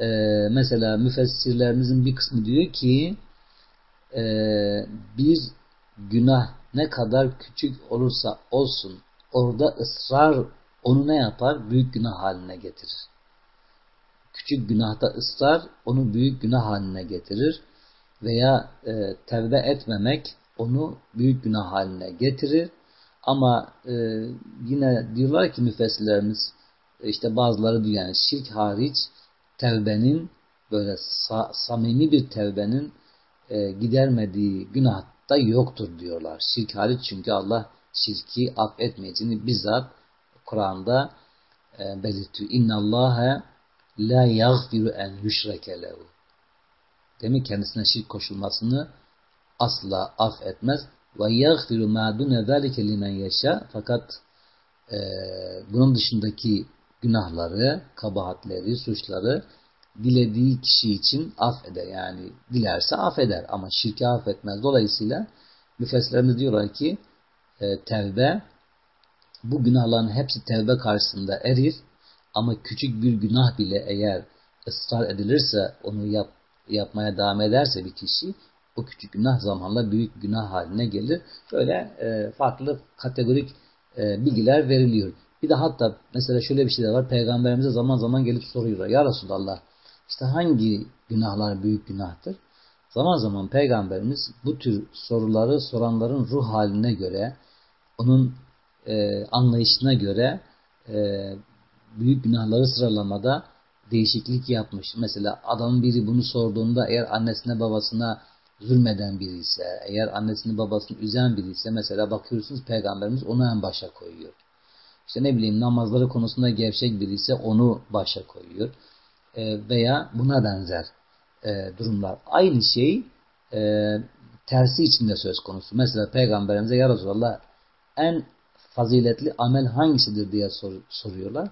Ee, mesela müfessirlerimizin bir kısmı diyor ki e, bir günah ne kadar küçük olursa olsun orada ısrar onu ne yapar? Büyük günah haline getirir. Küçük günahta ısrar onu büyük günah haline getirir. Veya e, tevbe etmemek onu büyük günah haline getirir. Ama e, yine diyorlar ki müfessirlerimiz işte bazıları diyor yani şirk hariç tevbenin böyle sa samimi bir tevbenin e, gidermediği günah da yoktur diyorlar. Şirk hariç çünkü Allah şirki affetmeyeceğini bizzat Kur'an'da e, belirtiyor. İnna Allahe la yaghfiru en yushrake lehu. Demek kendisine şirk koşulmasını asla affetmez ve yagfiru ma dune zalike limen fakat e, bunun dışındaki günahları, kabahatleri, suçları dilediği kişi için affeder. Yani dilerse affeder ama şirki affetmez. Dolayısıyla müfessirlerimiz diyorlar ki e, tevbe bu günahların hepsi tevbe karşısında erir ama küçük bir günah bile eğer ısrar edilirse onu yap, yapmaya devam ederse bir kişi o küçük günah zamanla büyük günah haline gelir. Böyle e, farklı kategorik e, bilgiler veriliyor. Bir de hatta mesela şöyle bir şey de var. Peygamberimize zaman zaman gelip soruyorlar. Ya Resulallah işte hangi günahlar büyük günahtır? Zaman zaman Peygamberimiz bu tür soruları soranların ruh haline göre onun e, anlayışına göre e, büyük günahları sıralamada değişiklik yapmış. Mesela adamın biri bunu sorduğunda eğer annesine babasına zulmeden biri ise, eğer annesini babasını üzen biri ise mesela bakıyorsunuz peygamberimiz onu en başa koyuyor. İşte ne bileyim namazları konusunda gevşek biri ise onu başa koyuyor. E, veya buna benzer e, durumlar. Aynı şey e, tersi içinde söz konusu. Mesela peygamberimize ya Resulallah en faziletli amel hangisidir diye sor, soruyorlar.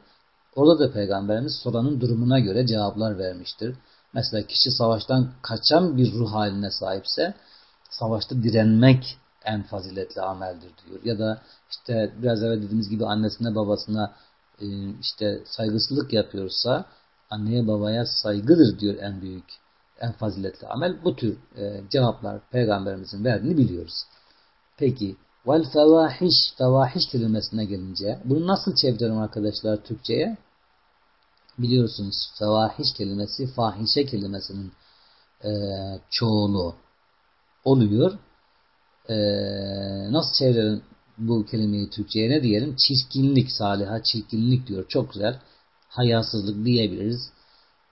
Orada da peygamberimiz soranın durumuna göre cevaplar vermiştir. Mesela kişi savaştan kaçan bir ruh haline sahipse savaşta direnmek en faziletli ameldir diyor. Ya da işte biraz evvel dediğimiz gibi annesine babasına e, işte saygısızlık yapıyorsa anneye babaya saygıdır diyor en büyük en faziletli amel. Bu tür e, cevaplar peygamberimizin verdiğini biliyoruz. Peki vel fevahiş fevahiş kelimesine gelince bunu nasıl çeviriyorum arkadaşlar Türkçe'ye? biliyorsunuz fevahiş kelimesi fahişe kelimesinin e, çoğulu oluyor. E, nasıl çevirelim bu kelimeyi Türkçe'ye ne diyelim? Çirkinlik, saliha çirkinlik diyor. Çok güzel. Hayasızlık diyebiliriz.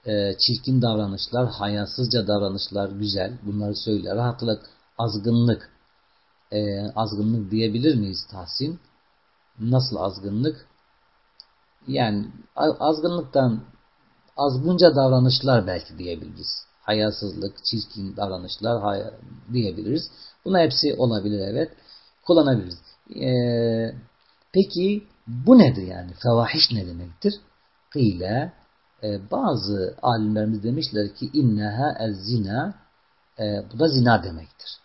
E, çirkin davranışlar, hayasızca davranışlar güzel. Bunları söyle. Rahatlık, azgınlık. E, azgınlık diyebilir miyiz Tahsin? Nasıl azgınlık? Yani azgınlıktan azgınca davranışlar belki diyebiliriz. Hayasızlık, çirkin davranışlar diyebiliriz. Buna hepsi olabilir evet. Kullanabiliriz. Ee, peki bu nedir yani? Fevahiş ne demektir? Kıyle e, bazı alimlerimiz demişler ki inneha ez zina e, bu da zina demektir.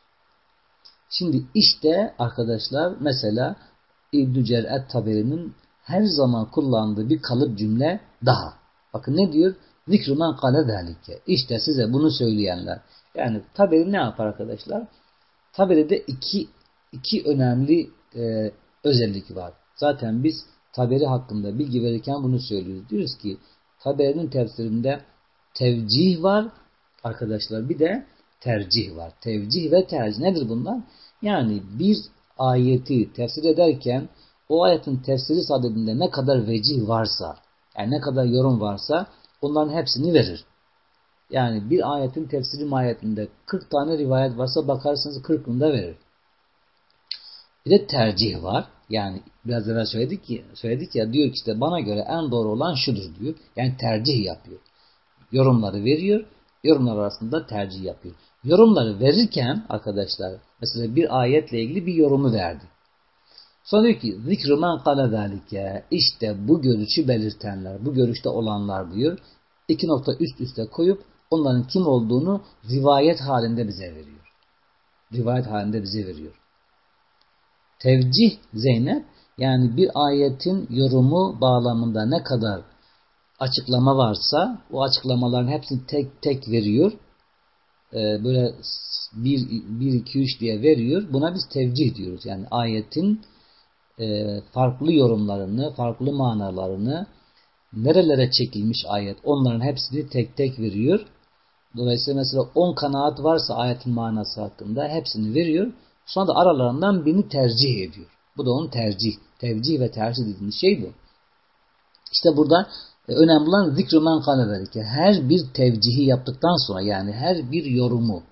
Şimdi işte arkadaşlar mesela İbn-i Cer'et Taberi'nin her zaman kullandığı bir kalıp cümle daha. Bakın ne diyor? Zikruman kale zalike. İşte size bunu söyleyenler. Yani Taberi ne yapar arkadaşlar? Taberi'de iki, iki önemli e, özellik var. Zaten biz Taberi hakkında bilgi verirken bunu söylüyoruz. Diyoruz ki Taberi'nin tefsirinde tevcih var arkadaşlar. Bir de tercih var. Tevcih ve tercih nedir bunlar? Yani bir ayeti tefsir ederken o ayetin tefsiri sadedinde ne kadar vecih varsa, yani ne kadar yorum varsa onların hepsini verir. Yani bir ayetin tefsiri mahiyetinde 40 tane rivayet varsa bakarsınız 40'ını da verir. Bir de tercih var. Yani biraz evvel söyledik ki söyledik ya diyor ki işte bana göre en doğru olan şudur diyor. Yani tercih yapıyor. Yorumları veriyor. Yorumlar arasında tercih yapıyor. Yorumları verirken arkadaşlar mesela bir ayetle ilgili bir yorumu verdi. Sonra diyor ki zikru men kale zalike işte bu görüşü belirtenler, bu görüşte olanlar diyor. İki nokta üst üste koyup onların kim olduğunu rivayet halinde bize veriyor. Rivayet halinde bize veriyor. Tevcih Zeynep yani bir ayetin yorumu bağlamında ne kadar açıklama varsa o açıklamaların hepsini tek tek veriyor. Ee, böyle 1, 1, 2, 3 diye veriyor. Buna biz tevcih diyoruz. Yani ayetin e, farklı yorumlarını, farklı manalarını nerelere çekilmiş ayet onların hepsini tek tek veriyor. Dolayısıyla mesela 10 kanaat varsa ayetin manası hakkında hepsini veriyor. Sonra da aralarından birini tercih ediyor. Bu da onun tercih. Tevcih ve tercih dediğimiz şey bu. İşte burada e, önemli olan zikru men kale Her bir tevcihi yaptıktan sonra yani her bir yorumu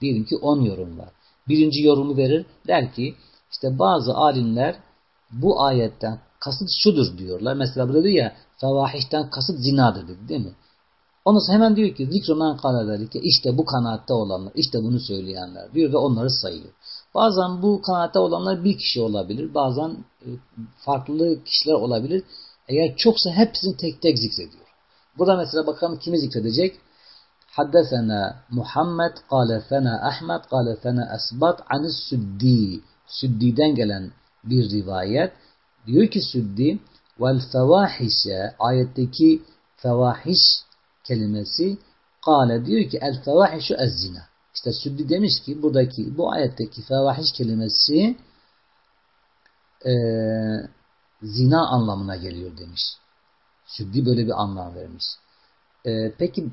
diyelim ki 10 yorum var. Birinci yorumu verir der ki işte bazı alimler bu ayetten kasıt şudur diyorlar. Mesela burada diyor ya fevahişten kasıt zinadır dedi değil mi? Ondan sonra hemen diyor ki zikru men kale işte bu kanaatte olanlar, işte bunu söyleyenler diyor ve onları sayıyor. Bazen bu kanaatte olanlar bir kişi olabilir. Bazen e, farklı kişiler olabilir. Eğer çoksa hepsini tek tek zikrediyor. Burada mesela bakalım kimi zikredecek? Haddesena Muhammed, kâle fena Ahmet, kâle fena Esbat, anis Süddi. Süddi'den gelen bir rivayet. Diyor ki Süddi, vel fevahişe, ayetteki fevahiş kelimesi, kâle diyor ki el fevahişu ez zina. İşte Süddi demiş ki buradaki bu ayetteki fevahiş kelimesi e, zina anlamına geliyor demiş. Süddi böyle bir anlam vermiş. E, peki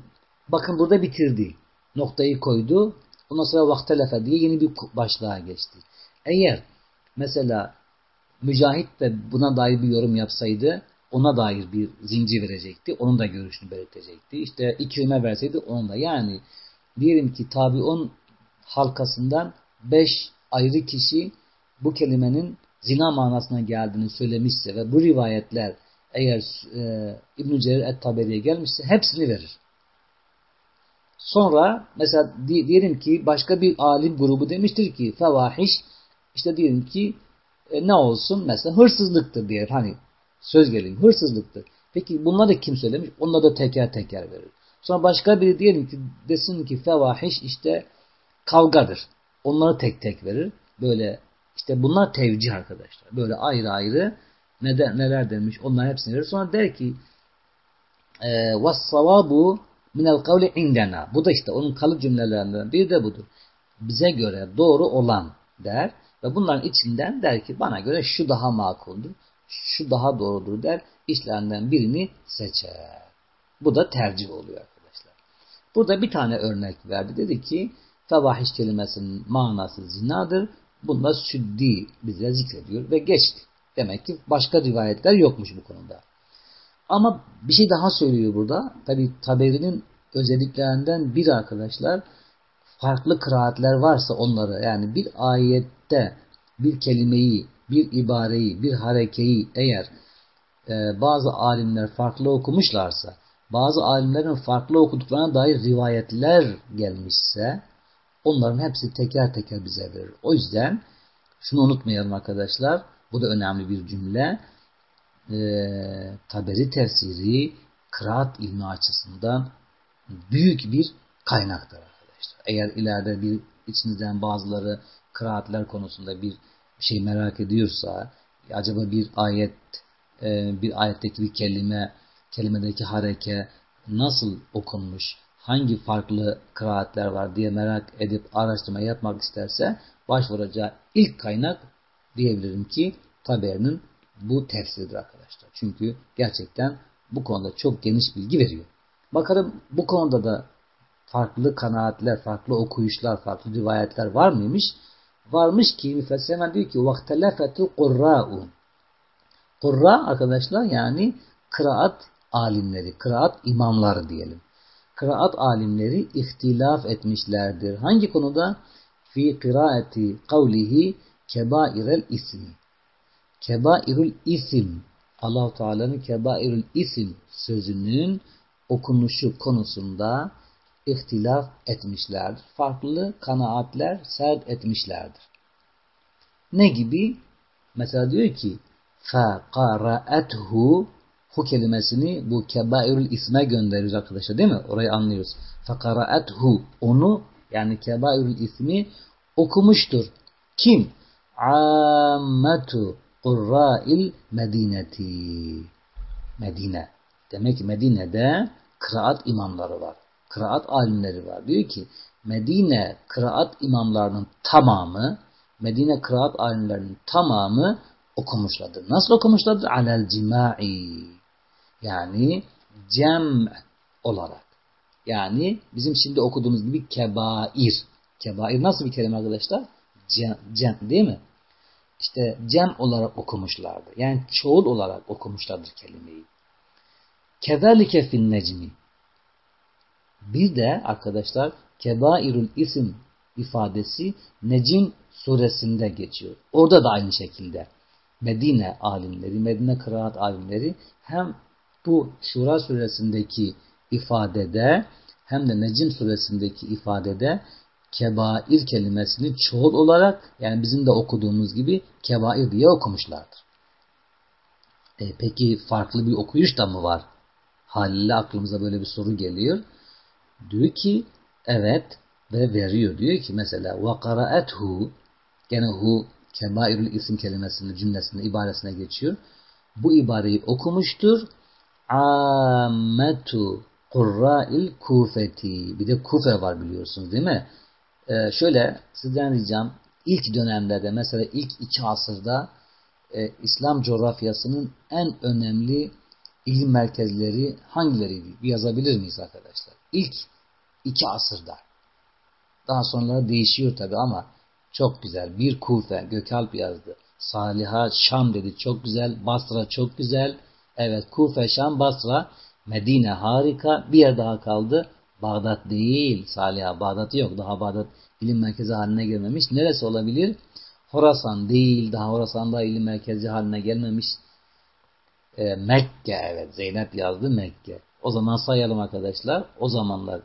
bakın burada bitirdi. Noktayı koydu. Ondan sonra vaktelefe diye yeni bir başlığa geçti. Eğer mesela Mücahit de buna dair bir yorum yapsaydı ona dair bir zincir verecekti. Onun da görüşünü belirtecekti. İşte ikirime verseydi onun da. Yani diyelim ki tabiun halkasından beş ayrı kişi bu kelimenin zina manasına geldiğini söylemişse ve bu rivayetler eğer e, İbn-i Cerir et-Taberi'ye gelmişse hepsini verir. Sonra mesela diyelim ki başka bir alim grubu demiştir ki fevahiş işte diyelim ki e, ne olsun mesela hırsızlıktır diye hani söz gelin hırsızlıktır. Peki bunları da kim söylemiş? Onları da teker teker verir. Sonra başka biri diyelim ki desin ki fevahiş işte kavgadır. Onları tek tek verir. Böyle işte bunlar tevcih arkadaşlar. Böyle ayrı ayrı neler, neler demiş onların hepsini verir. Sonra der ki وَالصَّوَابُ مِنَ الْقَوْلِ indena. Bu da işte onun kalıp cümlelerinden biri de budur. Bize göre doğru olan der ve bunların içinden der ki bana göre şu daha makuldur, şu daha doğrudur der. İşlerinden birini seçer. Bu da tercih oluyor arkadaşlar. Burada bir tane örnek verdi. Dedi ki fevahiş kelimesinin manası zinadır. Bunda süddi bize zikrediyor ve geçti. Demek ki başka rivayetler yokmuş bu konuda. Ama bir şey daha söylüyor burada. Tabi Taberi'nin özelliklerinden bir arkadaşlar farklı kıraatler varsa onları yani bir ayette bir kelimeyi, bir ibareyi, bir harekeyi eğer e, bazı alimler farklı okumuşlarsa, bazı alimlerin farklı okuduklarına dair rivayetler gelmişse, onların hepsi teker teker bize verir. O yüzden şunu unutmayalım arkadaşlar, bu da önemli bir cümle. E, taberi tefsiri, kıraat ilmi açısından büyük bir kaynaktır arkadaşlar. Eğer ileride bir içinizden bazıları kıraatler konusunda bir şey merak ediyorsa, acaba bir ayet, e, bir ayetteki bir kelime, kelimedeki hareke nasıl okunmuş, hangi farklı kıraatler var diye merak edip araştırma yapmak isterse başvuracağı ilk kaynak diyebilirim ki Taberi'nin bu tefsiridir arkadaşlar. Çünkü gerçekten bu konuda çok geniş bilgi veriyor. Bakalım bu konuda da farklı kanaatler, farklı okuyuşlar, farklı rivayetler var mıymış? Varmış ki müfessir hemen diyor ki وَاخْتَلَفَتُ قُرَّاءُ Kurra arkadaşlar yani kıraat alimleri, kıraat imamları diyelim. Kıraat alimleri ihtilaf etmişlerdir. Hangi konuda? Fi kıraati kavlihi kebairel ismi. Kebairul isim. allah Teala'nın kebairul isim sözünün okunuşu konusunda ihtilaf etmişlerdir. Farklı kanaatler sert etmişlerdir. Ne gibi? Mesela diyor ki فَقَرَأَتْهُ hu kelimesini bu kebairül isme gönderiyoruz arkadaşlar değil mi? Orayı anlıyoruz. Fakaraathu onu yani kebairül ismi okumuştur. Kim? Ammetu kurra'il medineti. Medine. Demek ki Medine'de kıraat imamları var. Kıraat alimleri var. Diyor ki Medine kıraat imamlarının tamamı Medine kıraat alimlerinin tamamı okumuşlardır. Nasıl okumuşlardır? Alel cima'i. Yani cem olarak. Yani bizim şimdi okuduğumuz gibi kebair. Kebair nasıl bir kelime arkadaşlar? Cem, cem değil mi? İşte cem olarak okumuşlardır. Yani çoğul olarak okumuşlardır kelimeyi. Kezalike fin necmi. Bir de arkadaşlar kebairul isim ifadesi Necim suresinde geçiyor. Orada da aynı şekilde Medine alimleri, Medine kıraat alimleri hem bu Şura suresindeki ifadede hem de Necim suresindeki ifadede kebair kelimesini çoğul olarak yani bizim de okuduğumuz gibi kebair diye okumuşlardır. E, peki farklı bir okuyuş da mı var? Haliyle aklımıza böyle bir soru geliyor. Diyor ki evet ve veriyor. Diyor ki mesela وَقَرَأَتْهُ gene hu kebairül isim kelimesinin cümlesinde ibaresine geçiyor. Bu ibareyi okumuştur. Ammetu kurra'il kufeti. Bir de kufe var biliyorsunuz değil mi? Ee, şöyle sizden ricam ilk dönemlerde mesela ilk iki asırda e, İslam coğrafyasının en önemli ilim merkezleri hangileriydi? Bir yazabilir miyiz arkadaşlar? İlk iki asırda. Daha sonra değişiyor tabi ama çok güzel. Bir Kufe, Gökalp yazdı. Saliha, Şam dedi. Çok güzel. Basra çok güzel. Evet Kufe, Şam, Basra, Medine harika. Bir yer daha kaldı. Bağdat değil. Saliha, Bağdat yok. Daha Bağdat ilim merkezi haline gelmemiş. Neresi olabilir? Horasan değil. Daha Horasan'da ilim merkezi haline gelmemiş. E, Mekke evet. Zeynep yazdı Mekke. O zaman sayalım arkadaşlar. O zamanlar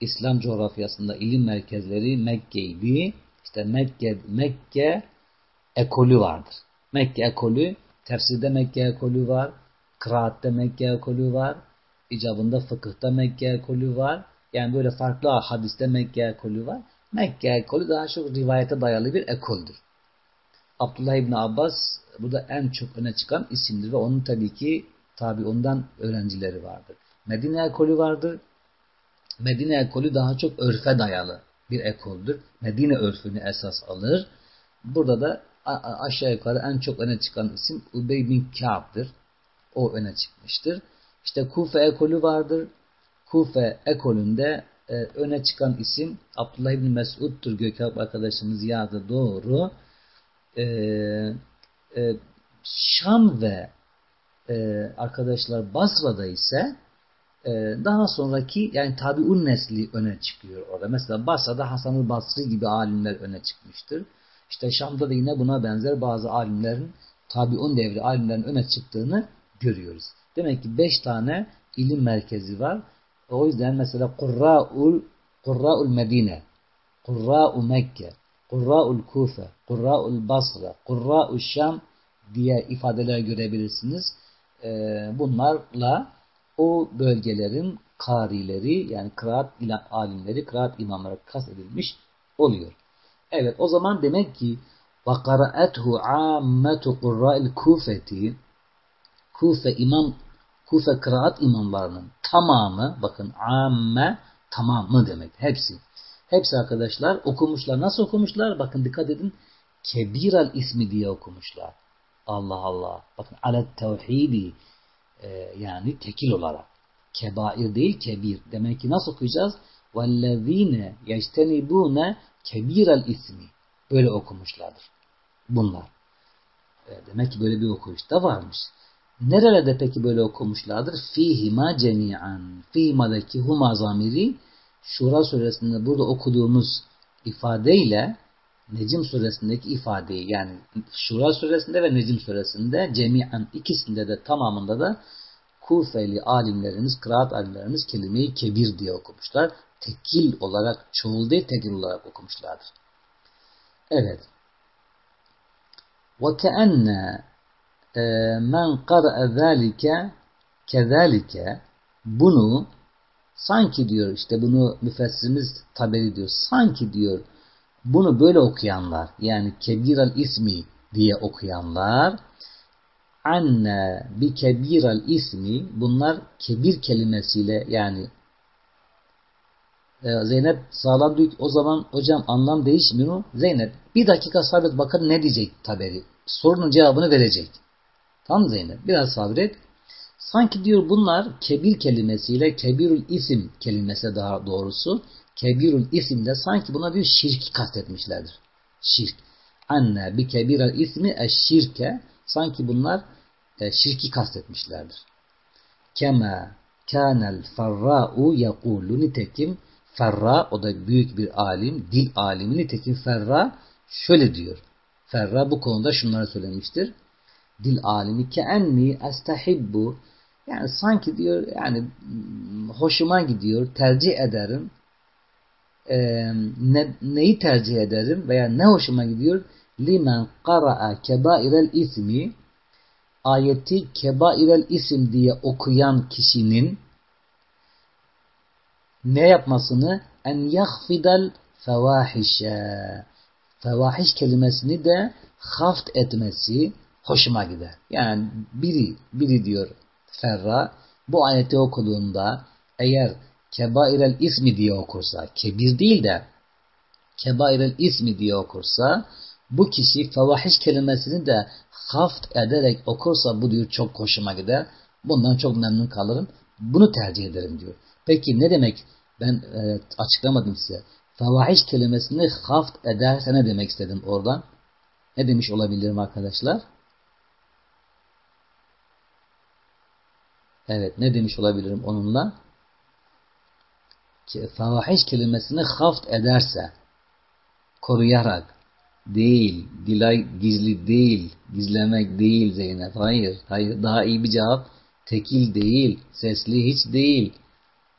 İslam coğrafyasında ilim merkezleri Mekke'ydi. İşte Mekke, Mekke ekolü vardır. Mekke ekolü, tefsirde Mekke ekolü var, kıraatte Mekke ekolü var, icabında fıkıhta Mekke ekolü var. Yani böyle farklı hadiste Mekke ekolü var. Mekke ekolü daha çok rivayete dayalı bir ekoldür. Abdullah İbni Abbas bu da en çok öne çıkan isimdir ve onun tabii ki tabi ondan öğrencileri vardır. Medine ekolü vardır. Medine ekolü daha çok örfe dayalı bir ekoldür. Medine örfünü esas alır. Burada da aşağı yukarı en çok öne çıkan isim Ubey bin Ka'b'dır. O öne çıkmıştır. İşte Kufe ekolü vardır. Kufe ekolünde e, öne çıkan isim Abdullah bin Mesud'dur. Gökalp arkadaşımız yazdı doğru. E, e, Şam ve e, arkadaşlar Basra'da ise ee, daha sonraki yani tabiun nesli öne çıkıyor orada. Mesela Basra'da Hasan-ı Basri gibi alimler öne çıkmıştır. İşte Şam'da da yine buna benzer bazı alimlerin tabiun devri alimlerin öne çıktığını görüyoruz. Demek ki beş tane ilim merkezi var. O yüzden mesela Kurra'ul Kurra'ul Medine, Kurra'u Mekke, Kurra'ul Kufe, Kurra'ul Basra, Kurra'ul Şam diye ifadeler görebilirsiniz. Ee, bunlarla o bölgelerin karileri yani kıraat alimleri, kıraat imamları kastedilmiş oluyor. Evet o zaman demek ki وَقَرَأَتْهُ عَامَّةُ قُرَّاءِ الْكُوفَةِ Kufe imam Kufe kıraat imamlarının tamamı bakın amme tamamı demek. Hepsi. Hepsi arkadaşlar okumuşlar. Nasıl okumuşlar? Bakın dikkat edin. Kebiral ismi diye okumuşlar. Allah Allah. Bakın alet tevhidi e, yani tekil olarak. Kebair değil kebir. Demek ki nasıl okuyacağız? وَالَّذ۪ينَ يَجْتَنِبُونَ kebiral ismi. Böyle okumuşlardır. Bunlar. E, demek ki böyle bir okuyuş da varmış. Nerelerde peki böyle okumuşlardır? Fihima cemi'an. Fihima'daki huma zamiri Şura suresinde burada okuduğumuz ifadeyle Necim suresindeki ifadeyi yani Şura suresinde ve Necim suresinde cemi'an ikisinde de tamamında da Kufeli alimlerimiz, kıraat alimlerimiz kelimeyi kebir diye okumuşlar. Tekil olarak, çoğul değil tekil olarak okumuşlardır. Evet. وَكَأَنَّ men qara'a zalike kezalike bunu sanki diyor işte bunu müfessirimiz taberi diyor sanki diyor bunu böyle okuyanlar yani kebiral ismi diye okuyanlar anne bi kebiral ismi bunlar kebir kelimesiyle yani e, Zeynep sağlam diyor o zaman hocam anlam değişmiyor. Zeynep bir dakika sabret bakın ne diyecek taberi. Sorunun cevabını verecek. Tam Zeynep biraz sabret. Sanki diyor bunlar kebir kelimesiyle kebirül isim kelimesi daha doğrusu kebirül isimde sanki buna bir şirki kastetmişlerdir. Şirk. Anne bi kebirel ismi eşşirke sanki bunlar e, şirki kastetmişlerdir. Kema kanel ferra'u yekulu nitekim Ferra o da büyük bir alim, dil alimi nitekim Ferra şöyle diyor. Ferra bu konuda şunları söylemiştir dil alimi ki enni estahibbu yani sanki diyor yani hoşuma gidiyor tercih ederim. E, ne, neyi tercih ederim veya ne hoşuma gidiyor? Limen qara'a kebairel ismi. Ayeti kebairel isim diye okuyan kişinin ne yapmasını? En yahfidel fevahişe fevahiş kelimesini de haft etmesi hoşuma gider. Yani biri, biri diyor Ferra bu ayeti okuduğunda eğer kebairel ismi diye okursa, kebir değil de kebairel ismi diye okursa bu kişi fevahiş kelimesini de haft ederek okursa bu diyor çok hoşuma gider. Bundan çok memnun kalırım. Bunu tercih ederim diyor. Peki ne demek? Ben e, açıklamadım size. Fevahiş kelimesini haft ederse ne demek istedim oradan? Ne demiş olabilirim arkadaşlar? Evet ne demiş olabilirim onunla? Fahiş kelimesini haft ederse koruyarak değil, dilay gizli değil, gizlemek değil Zeynep. Hayır, hayır. Daha iyi bir cevap. Tekil değil, sesli hiç değil.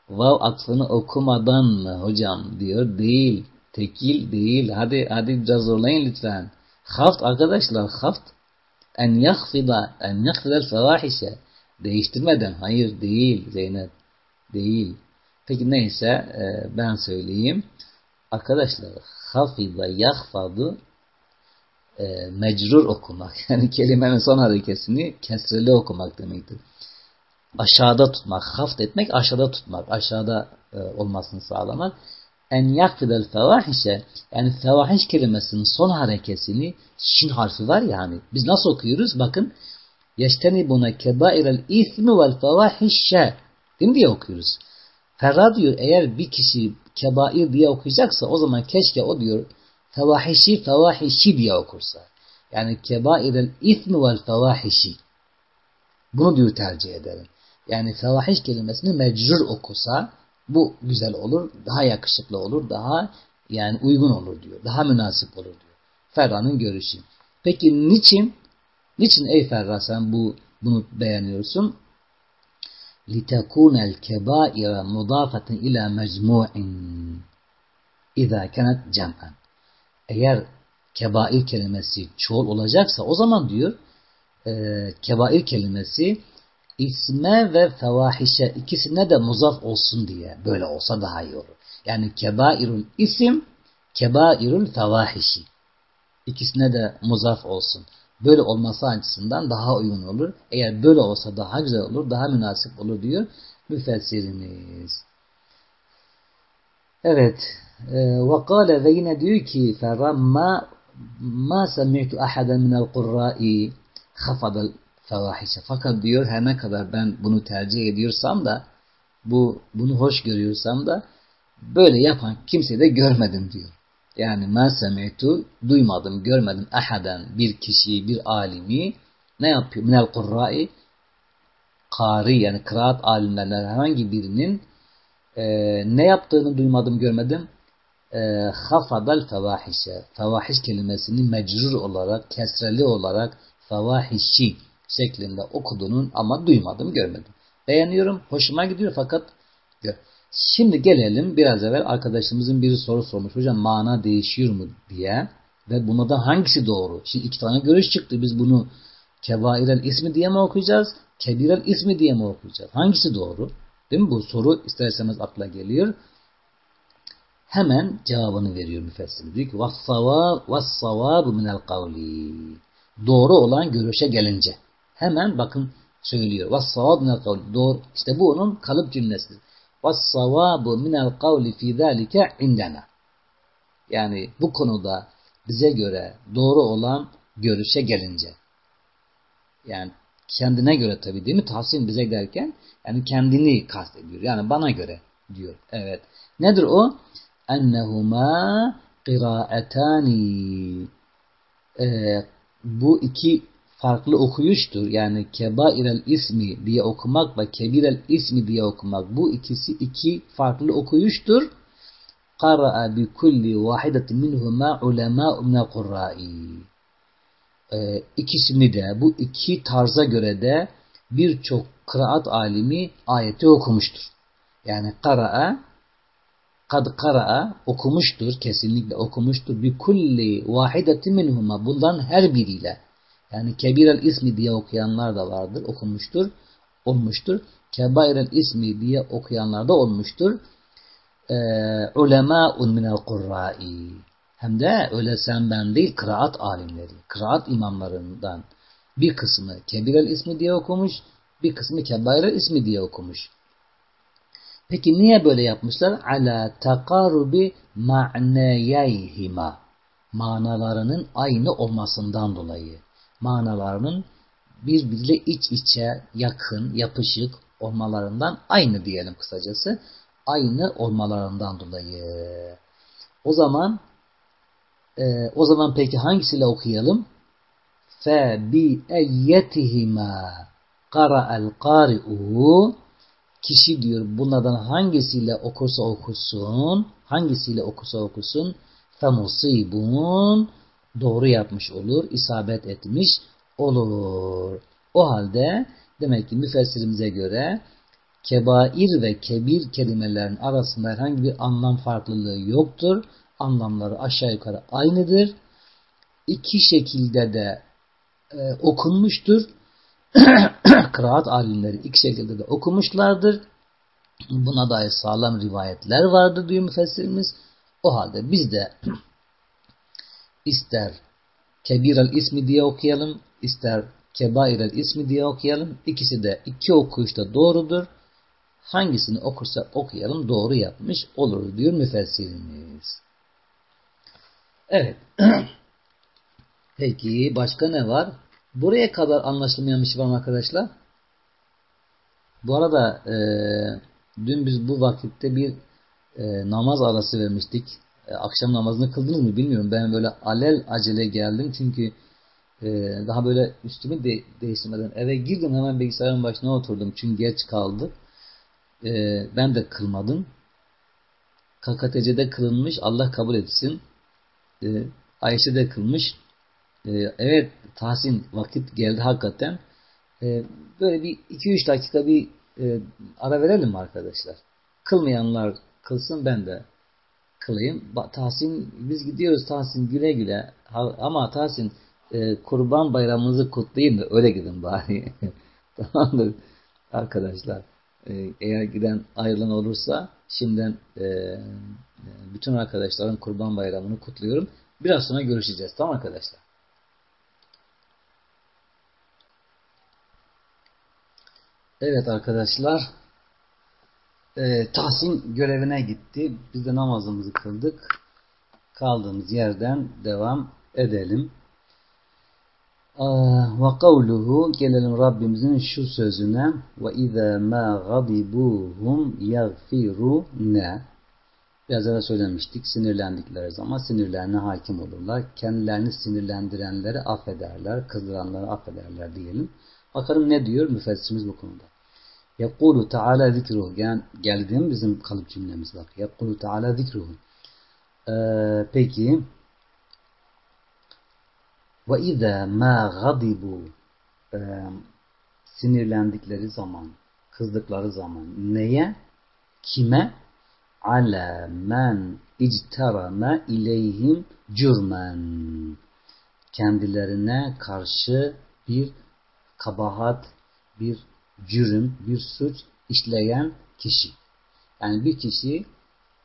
Vav atfını okumadan mı hocam diyor. Değil, tekil değil. Hadi hadi biraz zorlayın lütfen. Haft arkadaşlar, haft en yahfida, en yahfidel fevahişe Değiştirmeden hayır değil Zeynep değil. Peki neyse e, ben söyleyeyim. Arkadaşlar hafida yahfadu e, mecrur okumak. Yani kelimenin son harekesini kesreli okumak demektir. Aşağıda tutmak, haft etmek aşağıda tutmak, aşağıda e, olmasını sağlamak. En yakfidel fevahişe yani fevahiş kelimesinin son harekesini şin harfi var ya hani biz nasıl okuyoruz? Bakın kebairel ismi vel fevahişşe değil mi diye okuyoruz. Ferra diyor eğer bir kişi kebair diye okuyacaksa o zaman keşke o diyor fevahişi fevahişi diye okursa. Yani kebairel ismi vel fevahişi. Bunu diyor tercih ederim. Yani fevahiş kelimesini mecrur okusa bu güzel olur, daha yakışıklı olur, daha yani uygun olur diyor. Daha münasip olur diyor. Ferra'nın görüşü. Peki niçin Niçin ey Ferra sen bu bunu beğeniyorsun? لِتَكُونَ الْكَبَائِرَ مُضَافَةً اِلَى مَجْمُوعٍ اِذَا كَنَتْ جَمْعًا Eğer kebair kelimesi çoğul olacaksa o zaman diyor e, kebair kelimesi isme ve fevahişe ikisine de muzaf olsun diye böyle olsa daha iyi olur. Yani kebairul isim, kebairul fevahişi. İkisine de muzaf olsun. Böyle olması açısından daha uygun olur. Eğer böyle olsa daha güzel olur, daha münasip olur diyor müfessirimiz. Evet. وقال ve yine diyor ki Ferran ma ma semi'tu ahaden minel kurra'i hafadal fevahişe. Fakat diyor her ne kadar ben bunu tercih ediyorsam da bu bunu hoş görüyorsam da böyle yapan kimseyi de görmedim diyor. Yani ma semi'tu duymadım, görmedim ahaden bir kişiyi, bir alimi ne yapıyor? Minel kurra'i kari yani kıraat alimlerden herhangi birinin e, ne yaptığını duymadım, görmedim. E, hafadal fevahişe. Fevahiş kelimesini mecrur olarak, kesreli olarak fevahişi şeklinde okuduğunun ama duymadım, görmedim. Beğeniyorum, hoşuma gidiyor fakat gör. Şimdi gelelim biraz evvel arkadaşımızın biri soru sormuş. Hocam mana değişiyor mu diye. Ve buna da hangisi doğru? Şimdi iki tane görüş çıktı. Biz bunu kebairel ismi diye mi okuyacağız? Kebirel ismi diye mi okuyacağız? Hangisi doğru? Değil mi? Bu soru isterseniz akla geliyor. Hemen cevabını veriyor müfessir. Diyor ki وَالصَّوَابُ مِنَ الْقَوْلِ Doğru olan görüşe gelince. Hemen bakın söylüyor. وَالصَّوَابُ مِنَ الْقَوْلِ Doğru. İşte bu onun kalıp cümlesidir. وَالصَّوَابُ مِنَ الْقَوْلِ فِي ذَٰلِكَ عِنْدَنَا Yani bu konuda bize göre doğru olan görüşe gelince. Yani kendine göre tabii değil mi? Tahsin bize derken yani kendini kastediyor. Yani bana göre diyor. Evet. Nedir o? Ennehuma kıraetani ee, bu iki farklı okuyuştur. Yani kebairel ismi diye okumak ve kebirel ismi diye okumak. Bu ikisi iki farklı okuyuştur. Kara'a bi kulli vahidetin minhuma ulema min kurra'i. Ee, ikisini de bu iki tarza göre de birçok kıraat alimi ayeti okumuştur. Yani kara'a kad kara'a okumuştur, kesinlikle okumuştur. Bi kulli minhuma bundan her biriyle yani Kebirel ismi diye okuyanlar da vardır, okunmuştur, olmuştur. Kebairel ismi diye okuyanlar da olmuştur. Ee, ulemâ'un minel kurra'i. Hem de öyle sen ben değil, kıraat alimleri, kıraat imamlarından bir kısmı Kebirel ismi diye okumuş, bir kısmı Kebairel ismi diye okumuş. Peki niye böyle yapmışlar? Ala takarubi ma'neyeyhima. Manalarının aynı olmasından dolayı manalarının birbiriyle iç içe, yakın, yapışık olmalarından aynı diyelim kısacası. Aynı olmalarından dolayı. O zaman e, o zaman peki hangisiyle okuyalım? Fe bi eyyetihima qara'al qari'u kişi diyor bunlardan hangisiyle okursa okusun hangisiyle okursa okusun fe musibun doğru yapmış olur, isabet etmiş olur. O halde demek ki müfessirimize göre kebair ve kebir kelimelerin arasında herhangi bir anlam farklılığı yoktur. Anlamları aşağı yukarı aynıdır. İki şekilde de e, okunmuştur. Kıraat alimleri iki şekilde de okumuşlardır. Buna dair sağlam rivayetler vardır diyor müfessirimiz. O halde biz de ister kebirel ismi diye okuyalım, ister kebairel ismi diye okuyalım. İkisi de iki okuyuşta doğrudur. Hangisini okursa okuyalım doğru yapmış olur diyor müfessirimiz. Evet. Peki başka ne var? Buraya kadar anlaşılmayan var mı arkadaşlar? Bu arada e, dün biz bu vakitte bir e, namaz arası vermiştik. E, akşam namazını kıldınız mı bilmiyorum. Ben böyle alel acele geldim çünkü e, daha böyle üstümü de değiştirmeden eve girdim hemen bilgisayarın başına oturdum çünkü geç kaldı. E, ben de kılmadım. KKTC'de kılınmış Allah kabul etsin. E, Ayşe de kılmış. Evet Tahsin vakit geldi hakikaten. Böyle bir 2-3 dakika bir ara verelim arkadaşlar? Kılmayanlar kılsın ben de kılayım. Tahsin biz gidiyoruz Tahsin güle güle ama Tahsin e, kurban bayramınızı kutlayayım da öyle gidin bari. Tamamdır arkadaşlar. E, eğer giden ayrılan olursa şimdiden e, e, bütün arkadaşların kurban bayramını kutluyorum. Biraz sonra görüşeceğiz. Tamam arkadaşlar. Evet arkadaşlar. E, Tahsin görevine gitti. Biz de namazımızı kıldık. Kaldığımız yerden devam edelim. Ve kavluhu gelelim Rabbimizin şu sözüne ve izâ mâ gadibuhum yagfirûne Biraz evvel söylemiştik. Sinirlendikleri zaman sinirlerine hakim olurlar. Kendilerini sinirlendirenleri affederler. Kızdıranları affederler diyelim. Bakalım ne diyor müfessirimiz bu konuda. Yekulu Teala zikruhu. Yani geldiğim bizim kalıp cümlemiz bak. Yekulu Teala zikruhu. Ee, peki ve izâ mâ gadibu sinirlendikleri zaman, kızdıkları zaman neye? Kime? Ala men icterame ileyhim cürmen kendilerine karşı bir kabahat, bir cürüm, bir suç işleyen kişi. Yani bir kişi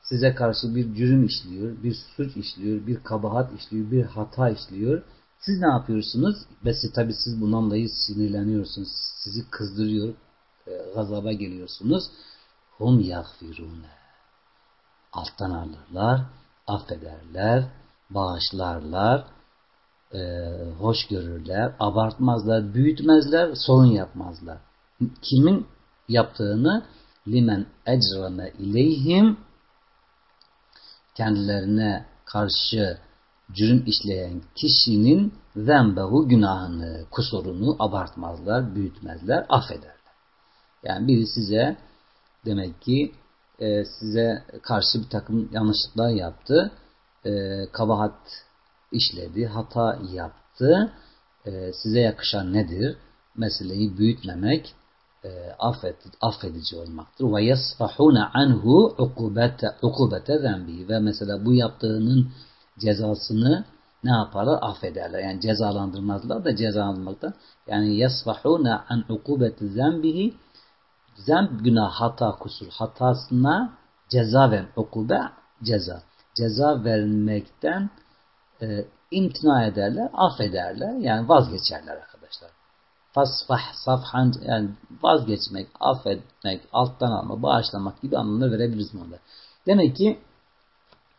size karşı bir cürüm işliyor, bir suç işliyor, bir kabahat işliyor, bir hata işliyor. Siz ne yapıyorsunuz? Ve tabii siz bundan dolayı sinirleniyorsunuz. Sizi kızdırıyor, e, gazaba geliyorsunuz. Hum yagfirune. Alttan alırlar, affederler, bağışlarlar, e, hoş görürler, abartmazlar, büyütmezler, sorun yapmazlar. Kimin yaptığını limen ecrame ileyhim kendilerine karşı cürüm işleyen kişinin zembehu günahını, kusurunu abartmazlar, büyütmezler, affederler. Yani biri size demek ki e, size karşı bir takım yanlışlıklar yaptı, e, kabahat işledi, hata yaptı. E, size yakışan nedir? Meseleyi büyütmemek, e, affet, affedici olmaktır. Ve yasfahuna anhu ukubete ukubete zembi ve mesela bu yaptığının cezasını ne yaparlar? Affederler. Yani cezalandırmazlar da cezalandırmakta. Yani yasfahuna an ukubeti zembihi zemb günah hata kusur hatasına ceza ver. Ukube ceza. Ceza vermekten e, imtina ederler, affederler. Yani vazgeçerler. Fasfah, safhan yani vazgeçmek, affetmek, alttan alma, bağışlamak gibi anlamlar verebiliriz burada. Demek ki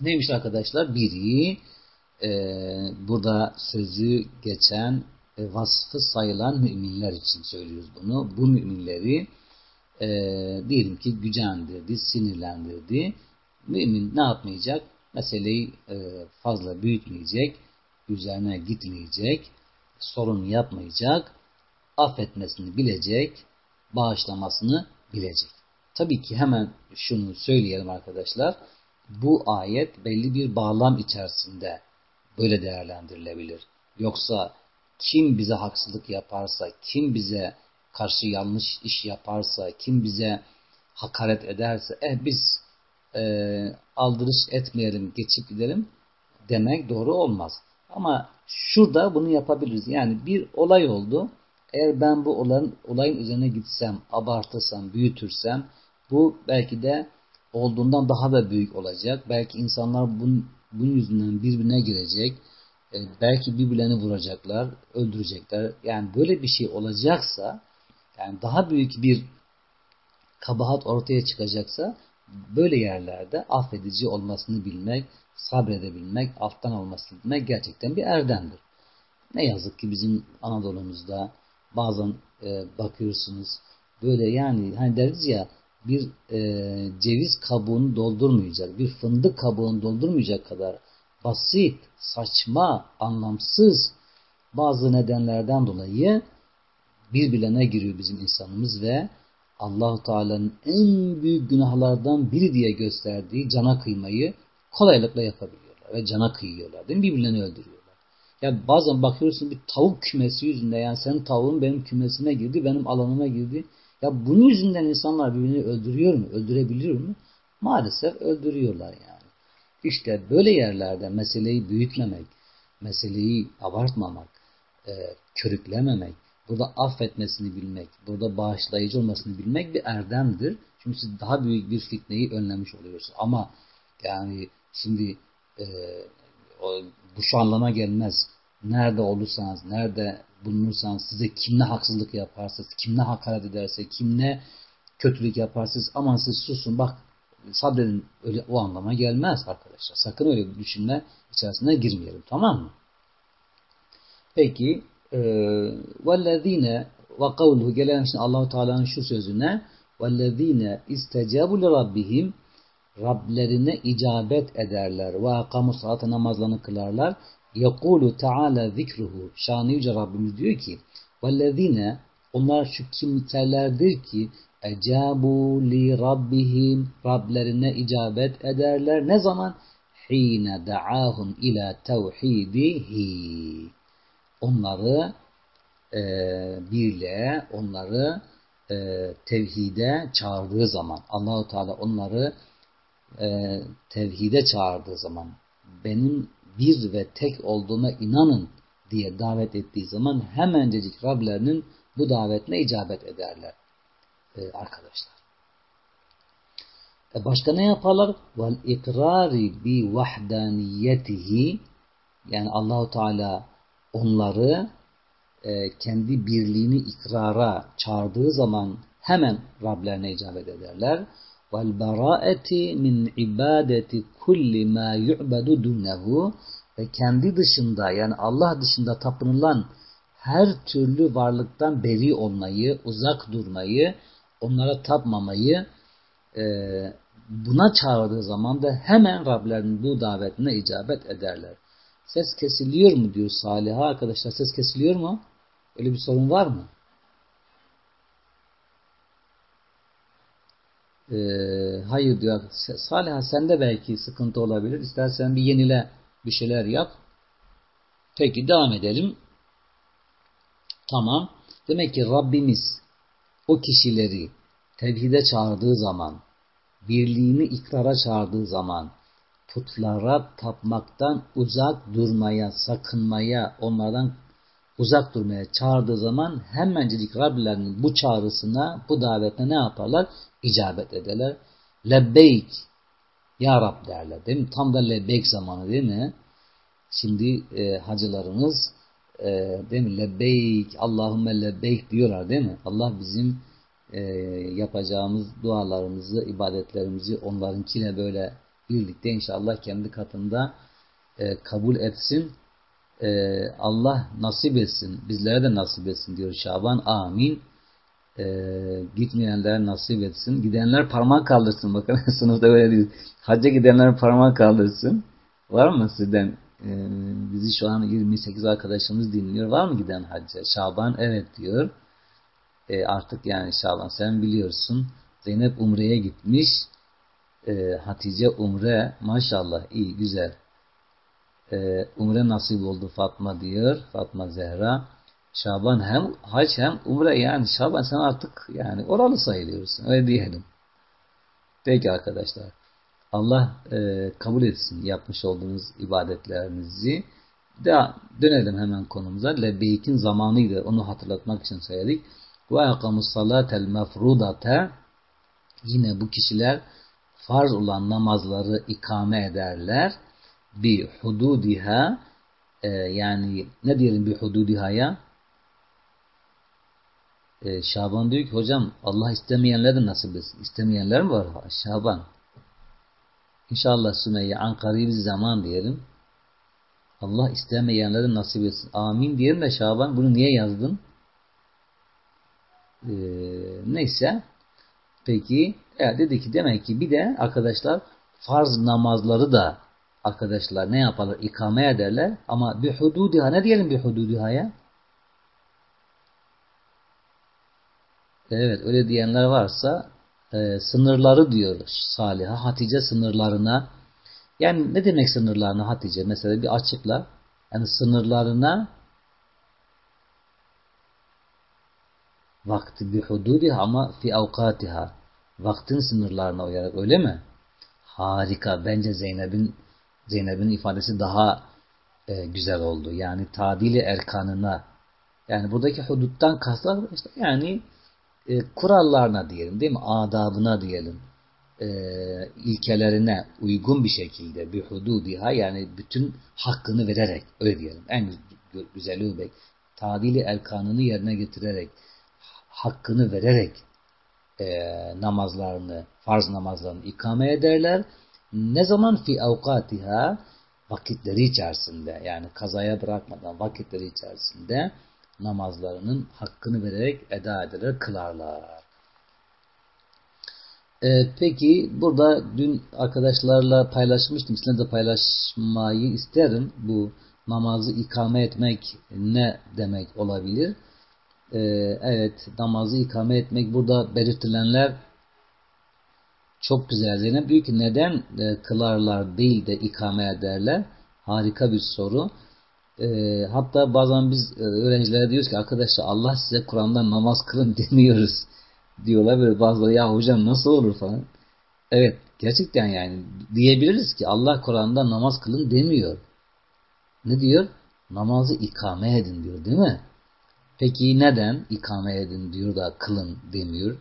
Neymiş arkadaşlar? Biri e, burada sözü geçen e, vasfı sayılan müminler için söylüyoruz bunu. Bu müminleri e, diyelim ki gücendirdi, sinirlendirdi. Mümin ne yapmayacak? Meseleyi e, fazla büyütmeyecek, üzerine gitmeyecek, sorun yapmayacak, affetmesini bilecek, bağışlamasını bilecek. Tabii ki hemen şunu söyleyelim arkadaşlar bu ayet belli bir bağlam içerisinde böyle değerlendirilebilir. Yoksa kim bize haksızlık yaparsa, kim bize karşı yanlış iş yaparsa, kim bize hakaret ederse, eh biz e, aldırış etmeyelim, geçip gidelim demek doğru olmaz. Ama şurada bunu yapabiliriz. Yani bir olay oldu. Eğer ben bu olayın, olayın üzerine gitsem, abartırsam, büyütürsem bu belki de olduğundan daha da büyük olacak. Belki insanlar bunun, bunun yüzünden birbirine girecek. E, belki birbirlerini vuracaklar, öldürecekler. Yani böyle bir şey olacaksa, yani daha büyük bir kabahat ortaya çıkacaksa, böyle yerlerde affedici olmasını bilmek, sabredebilmek, alttan olmasını bilmek gerçekten bir erdemdir. Ne yazık ki bizim Anadolu'muzda bazen e, bakıyorsunuz böyle yani hani deriz ya bir e, ceviz kabuğunu doldurmayacak, bir fındık kabuğunu doldurmayacak kadar basit, saçma, anlamsız bazı nedenlerden dolayı birbirine giriyor bizim insanımız ve Allahu Teala'nın en büyük günahlardan biri diye gösterdiği cana kıymayı kolaylıkla yapabiliyorlar ve cana kıyıyorlar. Değil mi? Birbirlerini öldürüyorlar. Ya bazen bakıyorsun bir tavuk kümesi yüzünde yani senin tavuğun benim kümesime girdi, benim alanıma girdi. Ya bunun yüzünden insanlar birbirini öldürüyor mu? Öldürebiliyor mu? Maalesef öldürüyorlar yani. İşte böyle yerlerde meseleyi büyütmemek, meseleyi abartmamak, e, körüklememek, burada affetmesini bilmek, burada bağışlayıcı olmasını bilmek bir erdemdir. Çünkü siz daha büyük bir fitneyi önlemiş oluyorsunuz. Ama yani şimdi e, o, bu şu anlama gelmez nerede olursanız, nerede bulunursanız, size kim ne haksızlık yaparsanız, kim ne hakaret ederse, kim ne kötülük yaparsanız aman siz susun bak sabredin öyle o anlama gelmez arkadaşlar. Sakın öyle bir düşünme içerisine girmeyelim tamam mı? Peki e, vellezine ve kavluhu gelen şimdi Allahu Teala'nın şu sözüne vellezine istecabu li rabbihim Rablerine icabet ederler. Ve akamu salatı namazlarını kılarlar. Yekulu Teala zikruhu. Şanı Yüce Rabbimiz diyor ki وَالَّذ۪ينَ Onlar şu kimselerdir ki ecabu li rabbihim Rablerine icabet ederler. Ne zaman? Hine da'ahum ila tevhidihi onları e, birliğe, onları e, tevhide çağırdığı zaman, Allahu Teala onları e, tevhide çağırdığı zaman, benim bir ve tek olduğuna inanın diye davet ettiği zaman hemencecik Rablerinin bu davetine icabet ederler e, arkadaşlar. E başka ne yaparlar? Vel ikrari bi vahdaniyetihi yani Allahu Teala onları e, kendi birliğini ikrara çağırdığı zaman hemen Rablerine icabet ederler. Baraeti min ibadeti kulli ma yu'badu dunehu ve kendi dışında yani Allah dışında tapınılan her türlü varlıktan beri olmayı, uzak durmayı, onlara tapmamayı e, buna çağırdığı zaman da hemen Rablerinin bu davetine icabet ederler. Ses kesiliyor mu diyor Salih'a arkadaşlar. Ses kesiliyor mu? Öyle bir sorun var mı? Ee, hayır diyor. Salih'a sende belki sıkıntı olabilir. İstersen bir yenile bir şeyler yap. Peki devam edelim. Tamam. Demek ki Rabbimiz o kişileri tevhide çağırdığı zaman, birliğini ikrara çağırdığı zaman, putlara tapmaktan uzak durmaya, sakınmaya, onlardan uzak durmaya çağırdığı zaman hemencilik Rablerinin bu çağrısına, bu davetine ne yaparlar? İcabet ederler. Lebbeyk Ya Rab derler değil mi? Tam da lebbeyk zamanı değil mi? Şimdi e, hacılarımız e, değil mi? Lebbeyk, Allahümme lebbeyk diyorlar değil mi? Allah bizim e, yapacağımız dualarımızı, ibadetlerimizi onlarınkiyle böyle birlikte inşallah kendi katında e, kabul etsin. E, Allah nasip etsin. Bizlere de nasip etsin diyor Şaban. Amin. E, gitmeyenler nasip etsin. Gidenler parmak kaldırsın. Bakın sınıfta böyle değil. Hacca gidenler parmak kaldırsın. Var mı sizden? E, bizi şu an 28 arkadaşımız dinliyor. Var mı giden hacca? Şaban evet diyor. E, artık yani Şaban sen biliyorsun. Zeynep Umre'ye gitmiş e, Hatice Umre maşallah iyi güzel. E, umre nasip oldu Fatma diyor. Fatma Zehra. Şaban hem hac hem umre yani Şaban sen artık yani oralı sayılıyorsun. Öyle diyelim. Peki arkadaşlar. Allah e, kabul etsin yapmış olduğunuz ibadetlerinizi. De, dönelim hemen konumuza. Lebbeykin zamanıydı. Onu hatırlatmak için söyledik. Ve akamus salatel mefrudate yine bu kişiler farz olan namazları ikame ederler. Bir hududiha e, yani ne diyelim bir hududihaya e, Şaban diyor ki hocam Allah istemeyenler de nasip etsin. İstemeyenler mi var? Şaban. İnşallah Sümeyye Ankara bir zaman diyelim. Allah istemeyenleri nasip etsin. Amin diyelim de Şaban bunu niye yazdın? Ee, neyse. Peki e, dedi ki demek ki bir de arkadaşlar farz namazları da arkadaşlar ne yaparlar? İkame ederler. Ama bir hududiha ne diyelim bir hududihaya? Evet öyle diyenler varsa e, sınırları diyor Salih'a. Hatice sınırlarına yani ne demek sınırlarına Hatice? Mesela bir açıkla. Yani sınırlarına vakti bi hududiha ama fi avkatiha vaktin sınırlarına uyarak öyle mi? Harika. Bence Zeynep'in Zeynep'in ifadesi daha e, güzel oldu. Yani tadili erkanına yani buradaki huduttan kastlar işte yani e, kurallarına diyelim değil mi? Adabına diyelim. E, ilkelerine uygun bir şekilde bir hududiha yani bütün hakkını vererek öyle diyelim. En güzeli o tadili erkanını yerine getirerek hakkını vererek e, namazlarını, farz namazlarını ikame ederler. Ne zaman fi avkatiha vakitleri içerisinde yani kazaya bırakmadan vakitleri içerisinde namazlarının hakkını vererek eda ederek kılarlar. Ee, peki burada dün arkadaşlarla paylaşmıştım. Sizinle de paylaşmayı isterim. Bu namazı ikame etmek ne demek olabilir? Ee, evet namazı ikame etmek burada belirtilenler çok güzel. Zeynep diyor ki neden e, kılarlar değil de ikame ederler? Harika bir soru. E, hatta bazen biz e, öğrencilere diyoruz ki arkadaşlar Allah size Kur'an'dan namaz kılın demiyoruz diyorlar. Böyle bazıları ya hocam nasıl olur falan. Evet gerçekten yani diyebiliriz ki Allah Kur'an'da namaz kılın demiyor. Ne diyor? Namazı ikame edin diyor değil mi? Peki neden ikame edin diyor da kılın demiyor?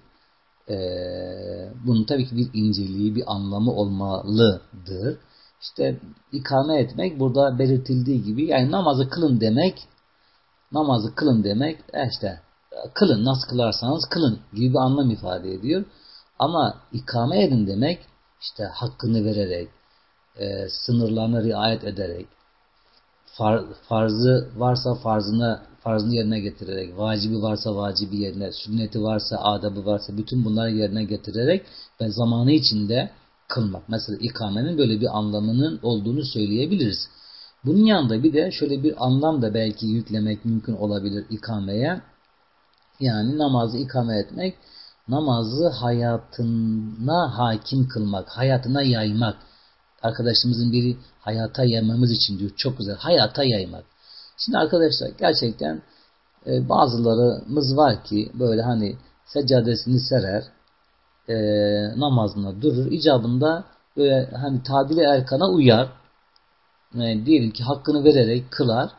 Ee, bunun tabii ki bir inceliği, bir anlamı olmalıdır. İşte ikame etmek burada belirtildiği gibi yani namazı kılın demek namazı kılın demek e işte kılın nasıl kılarsanız kılın gibi bir anlam ifade ediyor. Ama ikame edin demek işte hakkını vererek e, sınırlarına riayet ederek far, farzı varsa farzına farzını yerine getirerek, vacibi varsa vacibi yerine, sünneti varsa, adabı varsa bütün bunları yerine getirerek ve zamanı içinde kılmak. Mesela ikamenin böyle bir anlamının olduğunu söyleyebiliriz. Bunun yanında bir de şöyle bir anlam da belki yüklemek mümkün olabilir ikameye. Yani namazı ikame etmek, namazı hayatına hakim kılmak, hayatına yaymak. Arkadaşımızın biri hayata yaymamız için diyor. Çok güzel. Hayata yaymak. Şimdi arkadaşlar gerçekten e, bazılarımız var ki böyle hani seccadesini serer, e, namazına durur. icabında böyle hani tabiri erkana uyar. Yani diyelim ki hakkını vererek kılar.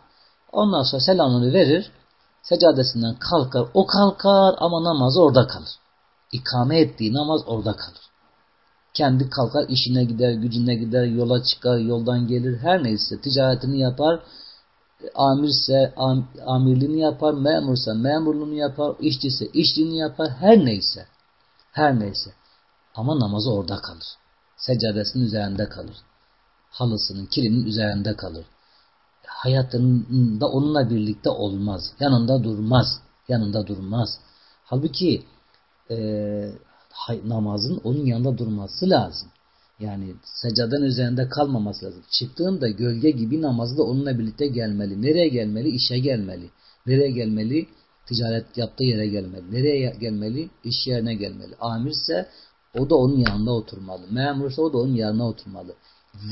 Ondan sonra selamını verir. Seccadesinden kalkar. O kalkar ama namazı orada kalır. İkame ettiği namaz orada kalır. Kendi kalkar, işine gider, gücüne gider, yola çıkar, yoldan gelir, her neyse ticaretini yapar, amirse am, amirliğini yapar, memursa memurluğunu yapar, işçiyse işçiliğini yapar, her neyse. Her neyse. Ama namazı orada kalır. Seccadesinin üzerinde kalır. Halısının, kilinin üzerinde kalır. Hayatında onunla birlikte olmaz. Yanında durmaz. Yanında durmaz. Halbuki e, namazın onun yanında durması lazım. Yani seccaden üzerinde kalmaması lazım. Çıktığında gölge gibi namazı da onunla birlikte gelmeli. Nereye gelmeli? İşe gelmeli. Nereye gelmeli? Ticaret yaptığı yere gelmeli. Nereye gelmeli? İş yerine gelmeli. Amirse o da onun yanında oturmalı. Memursa o da onun yanına oturmalı.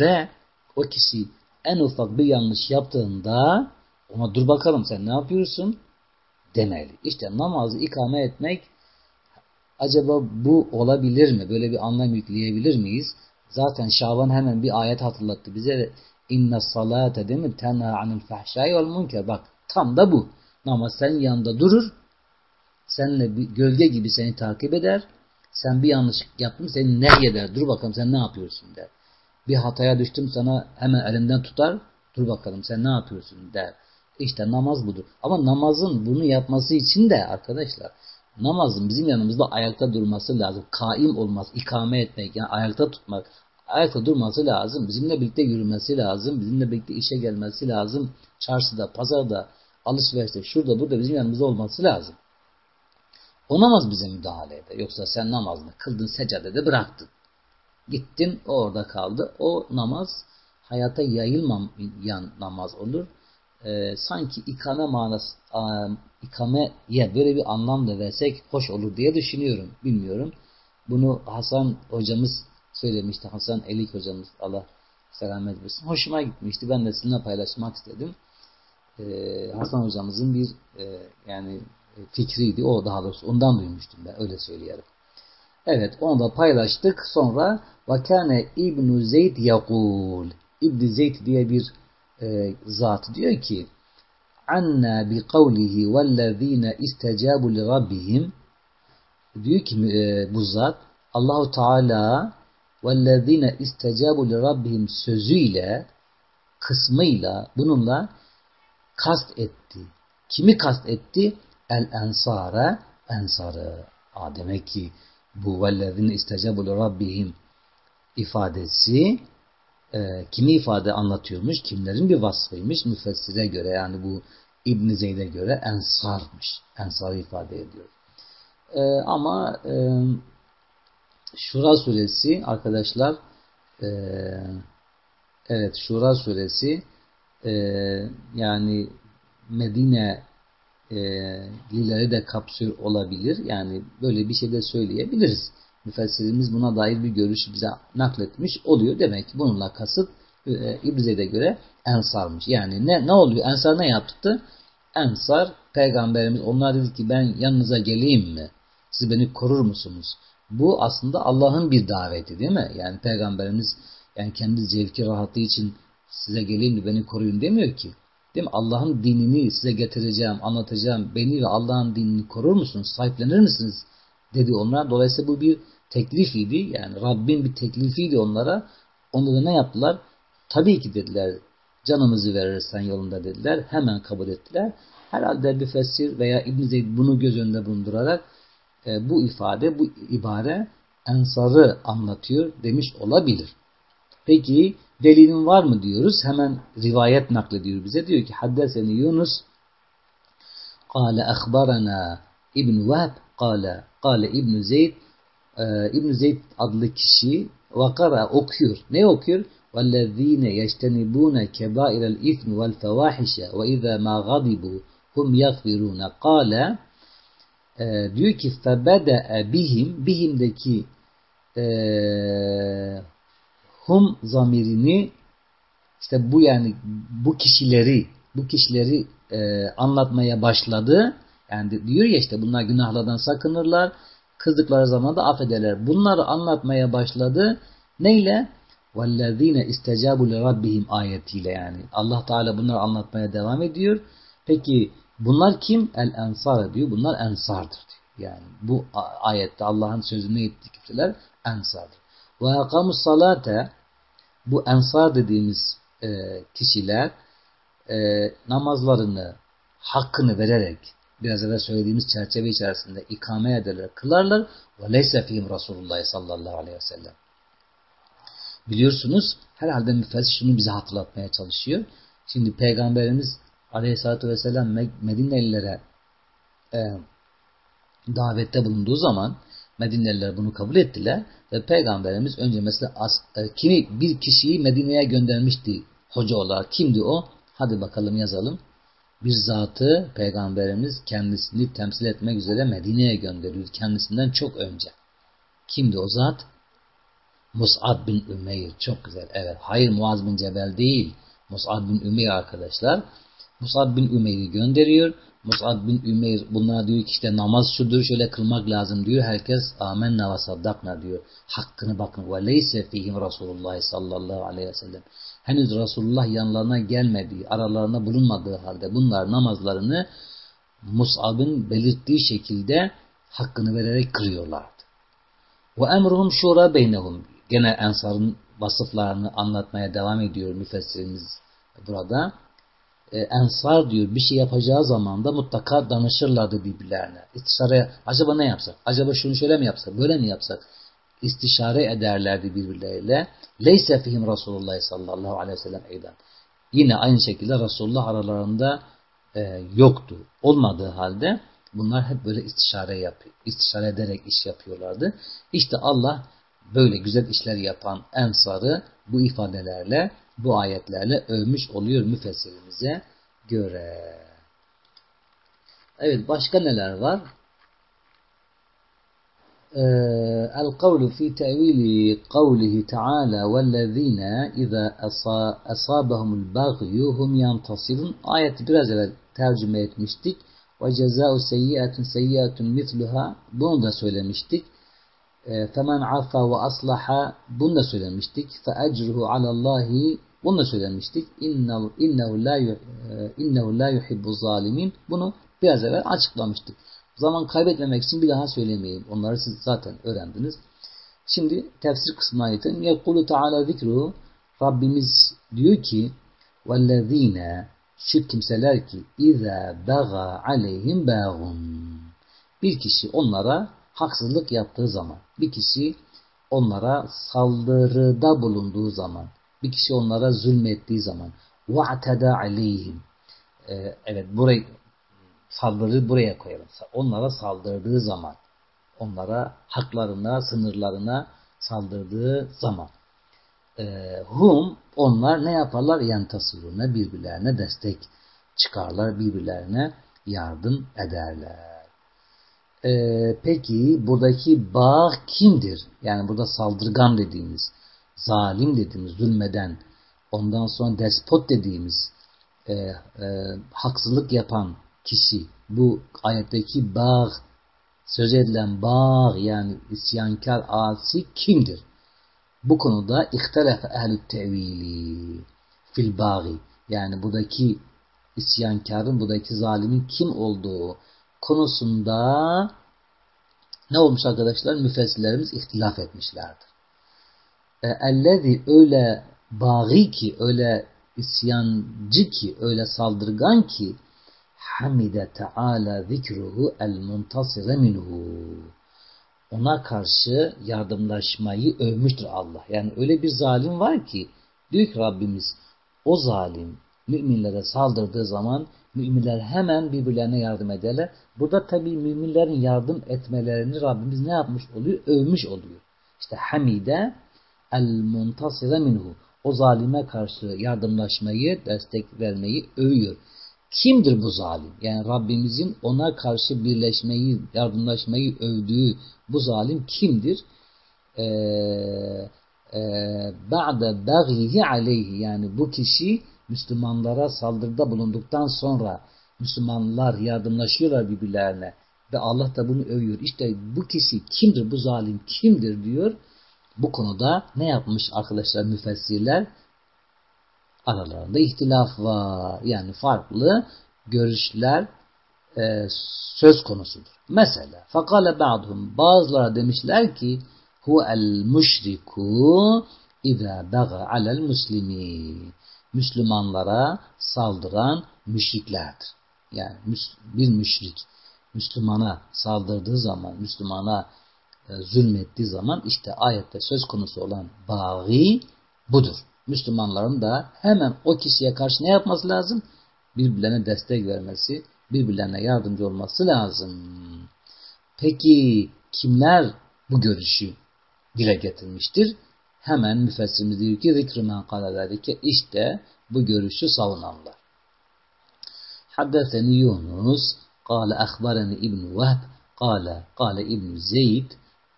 Ve o kişi en ufak bir yanlış yaptığında ona dur bakalım sen ne yapıyorsun demeli. İşte namazı ikame etmek acaba bu olabilir mi? Böyle bir anlam yükleyebilir miyiz? Zaten Şaban hemen bir ayet hatırlattı bize. İnne salate değil mi? Tenha anil fahşai vel münker. Bak tam da bu. Namaz senin yanında durur. Seninle bir gölge gibi seni takip eder. Sen bir yanlışlık yaptın seni ne eder? Dur bakalım sen ne yapıyorsun der. Bir hataya düştüm sana hemen elinden tutar. Dur bakalım sen ne yapıyorsun der. İşte namaz budur. Ama namazın bunu yapması için de arkadaşlar namazın bizim yanımızda ayakta durması lazım. Kaim olmaz, ikame etmek yani ayakta tutmak. Ayakta durması lazım. Bizimle birlikte yürümesi lazım. Bizimle birlikte işe gelmesi lazım. Çarşıda, pazarda, alışverişte, şurada, burada bizim yanımızda olması lazım. O namaz bize müdahale eder. Yoksa sen namazını kıldın, seccadede bıraktın. Gittin, o orada kaldı. O namaz hayata yayılmayan namaz olur e, sanki ikame manası ikameye böyle bir anlam da versek hoş olur diye düşünüyorum. Bilmiyorum. Bunu Hasan hocamız söylemişti. Hasan Elik hocamız Allah selamet versin. Hoşuma gitmişti. Ben de sizinle paylaşmak istedim. e, Hasan hocamızın bir e, yani fikriydi. O daha doğrusu ondan duymuştum ben öyle söyleyelim. Evet onu da paylaştık. Sonra Vakane İbn Zeyd yakul İbn Zeyd diye bir e, zat diyor ki anna bi kavlihi vellezine istecabu li rabbihim diyor ki e, bu zat Allahu Teala vellezine istecabu li rabbihim sözüyle kısmıyla bununla kast etti. Kimi kast etti? El ensara ensarı. Demek ki bu vellezine istecabu li rabbihim ifadesi e, kimi ifade anlatıyormuş? Kimlerin bir vasfıymış? Müfessire göre yani bu İbn Zeyd'e göre ensarmış. Ensarı ifade ediyor. E, ama e, Şura suresi arkadaşlar e, evet Şura suresi e, yani Medine e, lileri de kapsıyor olabilir. Yani böyle bir şey de söyleyebiliriz müfessirimiz buna dair bir görüşü bize nakletmiş oluyor. Demek ki bununla kasıt e, İbn göre ensarmış. Yani ne ne oluyor? Ensar ne yaptı? Ensar peygamberimiz onlar dedi ki ben yanınıza geleyim mi? Siz beni korur musunuz? Bu aslında Allah'ın bir daveti değil mi? Yani peygamberimiz yani kendi zevki rahatlığı için size geleyim de beni koruyun demiyor ki. Değil mi? Allah'ın dinini size getireceğim, anlatacağım. Beni ve Allah'ın dinini korur musunuz? Sahiplenir misiniz? Dedi onlar. Dolayısıyla bu bir teklif idi. Yani Rabbin bir teklifiydi onlara. Onda da ne yaptılar? Tabii ki dediler canımızı verirsen yolunda dediler. Hemen kabul ettiler. Herhalde bir fesir veya İbn Zeyd bunu göz önünde bulundurarak e, bu ifade, bu ibare ensarı anlatıyor demiş olabilir. Peki delilin var mı diyoruz. Hemen rivayet naklediyor bize. Diyor ki haddeseni Yunus kâle ehbarana İbn Vehb kâle kâle İbn Zeyd e, İbn Zeyd adlı kişi vakara okuyor. Ne okuyor? وَالَّذ۪ينَ يَجْتَنِبُونَ كَبَائِرَ الْاِثْمِ وَالْفَوَاحِشَ وَاِذَا مَا غَضِبُوا هُمْ يَغْفِرُونَ قَالَ e, diyor ki فَبَدَأَ bihim bihimdeki e, hum zamirini işte bu yani bu kişileri bu kişileri e, anlatmaya başladı. Yani diyor ya işte bunlar günahlardan sakınırlar kızdıkları zaman da affederler. Bunları anlatmaya başladı. Neyle? وَالَّذ۪ينَ اِسْتَجَابُ لِرَبِّهِمْ ayetiyle yani. Allah Teala bunları anlatmaya devam ediyor. Peki bunlar kim? El ensar diyor. Bunlar ensardır diyor. Yani bu ayette Allah'ın sözüne ettiği kimseler ensardır. Ve akamus salate bu ensar dediğimiz e, kişiler e, namazlarını hakkını vererek biraz evvel söylediğimiz çerçeve içerisinde ikame ederler, kılarlar. Leyse fihim Resulullah sallallahu aleyhi ve sellem. Biliyorsunuz herhalde müfessir şunu bize hatırlatmaya çalışıyor. Şimdi Peygamberimiz aleyhissalatü vesselam Medinelilere e, davette bulunduğu zaman Medineliler bunu kabul ettiler ve Peygamberimiz önce mesela as, e, kimi bir kişiyi Medine'ye göndermişti hoca olarak. Kimdi o? Hadi bakalım yazalım bir zatı peygamberimiz kendisini temsil etmek üzere Medine'ye gönderiyor. Kendisinden çok önce. Kimdi o zat? Mus'ab bin Ümeyr. Çok güzel. Evet. Hayır Muaz bin Cebel değil. Mus'ab bin Ümeyr arkadaşlar. Mus'ab bin Ümeyr'i gönderiyor. Mus'ab bin Ümeyr bunlara diyor ki işte namaz şudur şöyle kılmak lazım diyor. Herkes amenna ve saddakna diyor. Hakkını bakın. Ve leyse fihim Resulullah sallallahu aleyhi ve sellem henüz Resulullah yanlarına gelmediği, aralarında bulunmadığı halde bunlar namazlarını Mus'ab'ın belirttiği şekilde hakkını vererek kırıyorlardı. Ve emruhum şura beynehum. Gene ensarın vasıflarını anlatmaya devam ediyor müfessirimiz burada. Ee, ensar diyor bir şey yapacağı zaman da mutlaka danışırlardı birbirlerine. İstişare acaba ne yapsak? Acaba şunu şöyle mi yapsak? Böyle mi yapsak? istişare ederlerdi birbirleriyle. Leyse fihim Resulullah sallallahu aleyhi ve sellem eydan. Yine aynı şekilde Resulullah aralarında e, yoktu. Olmadığı halde bunlar hep böyle istişare yapıyor. İstişare ederek iş yapıyorlardı. İşte Allah böyle güzel işler yapan ensarı bu ifadelerle, bu ayetlerle övmüş oluyor müfessirimize göre. Evet başka neler var? القول في تأويل قوله تعالى والذين إذا أصابهم البغي هم ينتصرون ayeti biraz evvel tercüme etmiştik. Ve cezâ'u seyyiatun seyyiatun mitluha bunu da söylemiştik. Femen affa ve aslaha bunu da söylemiştik. Fe ecruhu alallahi bunu da söylemiştik. İnnehu, innehu, la, innehu la yuhibbu zalimin. Bunu biraz evvel açıklamıştık. Zaman kaybetmemek için bir daha söylemeyeyim. Onları siz zaten öğrendiniz. Şimdi tefsir kısmına yetelim. Yekulu Teala zikru Rabbimiz diyor ki وَالَّذ۪ينَ şu kimseler ki اِذَا بَغَى عَلَيْهِمْ بَاغُونَ bir kişi onlara haksızlık yaptığı zaman, bir kişi onlara saldırıda bulunduğu zaman, bir kişi onlara zulmettiği zaman, وَاَعْتَدَى عَلَيْهِمْ ee, evet burayı saldırı buraya koyalım. Onlara saldırdığı zaman, onlara haklarına, sınırlarına saldırdığı zaman. E, hum, onlar ne yaparlar? Yentasırına birbirlerine destek çıkarlar, birbirlerine yardım ederler. E, peki buradaki bağ kimdir? Yani burada saldırgan dediğimiz, zalim dediğimiz, zulmeden, ondan sonra despot dediğimiz, e, e, haksızlık yapan, kişi bu ayetteki bağ söz edilen bağ yani isyankar asi kimdir? Bu konuda ihtelefe ehl tevili fil bağı yani buradaki isyankarın, buradaki zalimin kim olduğu konusunda ne olmuş arkadaşlar? Müfessirlerimiz ihtilaf etmişlerdir. E, ellezi öyle bağı ki, öyle isyancı ki, öyle saldırgan ki hamide Teala zikruhu el muntasire minhu. Ona karşı yardımlaşmayı övmüştür Allah. Yani öyle bir zalim var ki diyor ki Rabbimiz o zalim müminlere saldırdığı zaman müminler hemen birbirlerine yardım ederler. Burada tabi müminlerin yardım etmelerini Rabbimiz ne yapmış oluyor? Övmüş oluyor. İşte hamide el muntasire minhu. O zalime karşı yardımlaşmayı, destek vermeyi övüyor. Kimdir bu zalim? Yani Rabbimizin ona karşı birleşmeyi, yardımlaşmayı övdüğü bu zalim kimdir? Ee, e, ba'de baghihi aleyhi yani bu kişi Müslümanlara saldırıda bulunduktan sonra Müslümanlar yardımlaşıyorlar birbirlerine ve Allah da bunu övüyor. İşte bu kişi kimdir, bu zalim kimdir diyor. Bu konuda ne yapmış arkadaşlar müfessirler? aralarında ihtilaf var. Yani farklı görüşler e, söz konusudur. Mesela fakale ba'dhum bazıları demişler ki huvel müşriku izâ baga alel muslimi Müslümanlara saldıran müşriklerdir. Yani bir müşrik Müslümana saldırdığı zaman, Müslümana e, zulmettiği zaman işte ayette söz konusu olan bağı budur. Müslümanların da hemen o kişiye karşı ne yapması lazım? Birbirlerine destek vermesi, birbirlerine yardımcı olması lazım. Peki kimler bu görüşü dile getirmiştir? hemen müfessirimiz diyor ki zikrına kalalelike işte bu görüşü savunanlar. Haddeseni Yunus kâle ahbareni İbn Vehb kâle kâle İbn Zeyd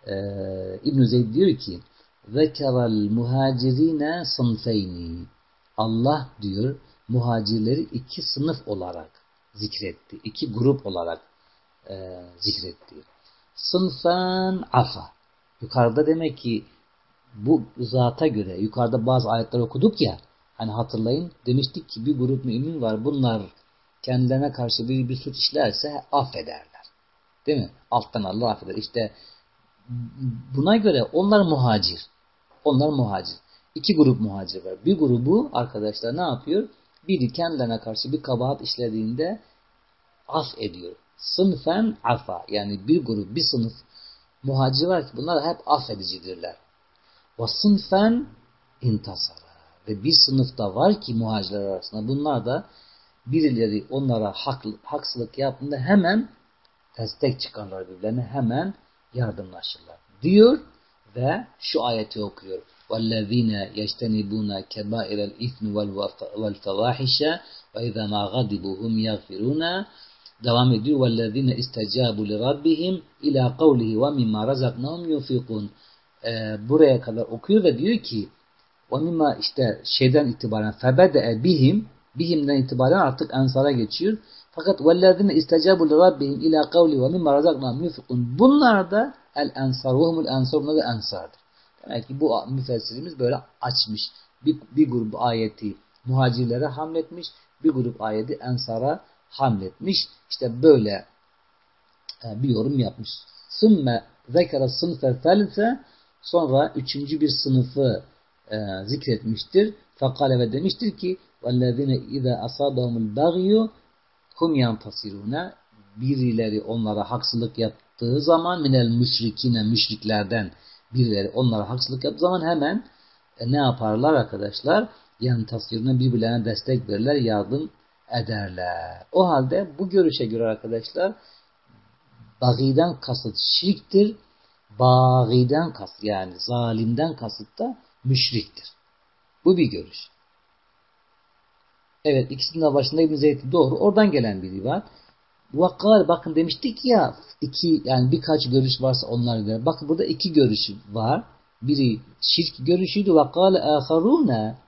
ee, İbn Zeyd diyor ki zekerel muhacirine sınfeyni Allah diyor muhacirleri iki sınıf olarak zikretti. iki grup olarak e, zikretti. Sınfen afa. Yukarıda demek ki bu zata göre yukarıda bazı ayetler okuduk ya hani hatırlayın demiştik ki bir grup mümin var bunlar kendilerine karşı bir, bir suç işlerse affederler. Değil mi? Alttan Allah affeder. İşte buna göre onlar muhacir. Onlar muhacir. İki grup muhacir var. Bir grubu arkadaşlar ne yapıyor? Biri kendilerine karşı bir kabahat işlediğinde af ediyor. Sınıfen afa. Yani bir grup, bir sınıf muhacir var ki bunlar hep affedicidirler. Ve sınıfen intasara. Ve bir sınıfta var ki muhacirler arasında bunlar da birileri onlara hak, haksızlık yaptığında hemen destek çıkarlar birbirlerine hemen yardımlaşırlar. Diyor ve şu ayeti okuyor. وَالَّذ۪ينَ يَجْتَنِبُونَ كَبَائِرَ الْاِثْمِ وَالْفَوَاحِشَ وَاِذَا مَا غَضِبُوا هُمْ يَغْفِرُونَ devam ediyor. وَالَّذِينَ اِسْتَجَابُوا لِرَبِّهِمْ اِلَى قَوْلِهِ وَمِمَّا رَزَقْنَهُمْ يُنْفِقُونَ e, buraya kadar okuyor ve diyor ki onunla işte şeyden itibaren febede'e bihim bihimden itibaren artık ensara geçiyor. Fakat vellezine istecabu li rabbihim ila kavli ve mimma razaknahum yunfikun. Bunlar da el ensar ve humul ensar bunlar da ensardır. Demek ki bu müfessirimiz böyle açmış. Bir, bir grup ayeti muhacirlere hamletmiş. Bir grup ayeti ensara hamletmiş. İşte böyle e, bir yorum yapmış. Sümme zekere sınfe felise sonra üçüncü bir sınıfı e, zikretmiştir. Fakale ve demiştir ki وَالَّذِينَ اِذَا أَصَابَهُمُ الْبَغْيُ hum yantasirune birileri onlara haksızlık yaptığı zaman minel müşrikine müşriklerden birileri onlara haksızlık yaptığı zaman hemen e, ne yaparlar arkadaşlar? Yantasirune birbirlerine destek verirler, yardım ederler. O halde bu görüşe göre arkadaşlar bagiden kasıt şirktir. Bağiden kasıt yani zalimden kasıt da müşriktir. Bu bir görüş. Evet ikisinin de başında İbn Zeyd doğru. Oradan gelen bir rivayet. Vakkal bakın demiştik ya iki yani birkaç görüş varsa onlar göre. Bakın burada iki görüş var. Biri şirk görüşüydü. Vakkal aharuna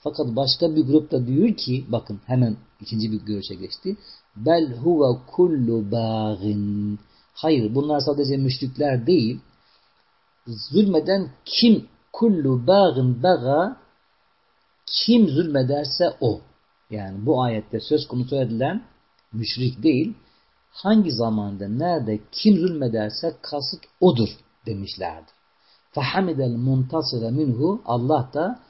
fakat başka bir grupta diyor ki bakın hemen ikinci bir görüşe geçti. Bel huve kullu bağin. Hayır bunlar sadece müşrikler değil. Zulmeden kim kullu bağın baga kim zulmederse o. Yani bu ayette söz konusu edilen müşrik değil. Hangi zamanda, nerede, kim zulmederse kasıt odur demişlerdi. Fehamidel muntasire minhu Allah da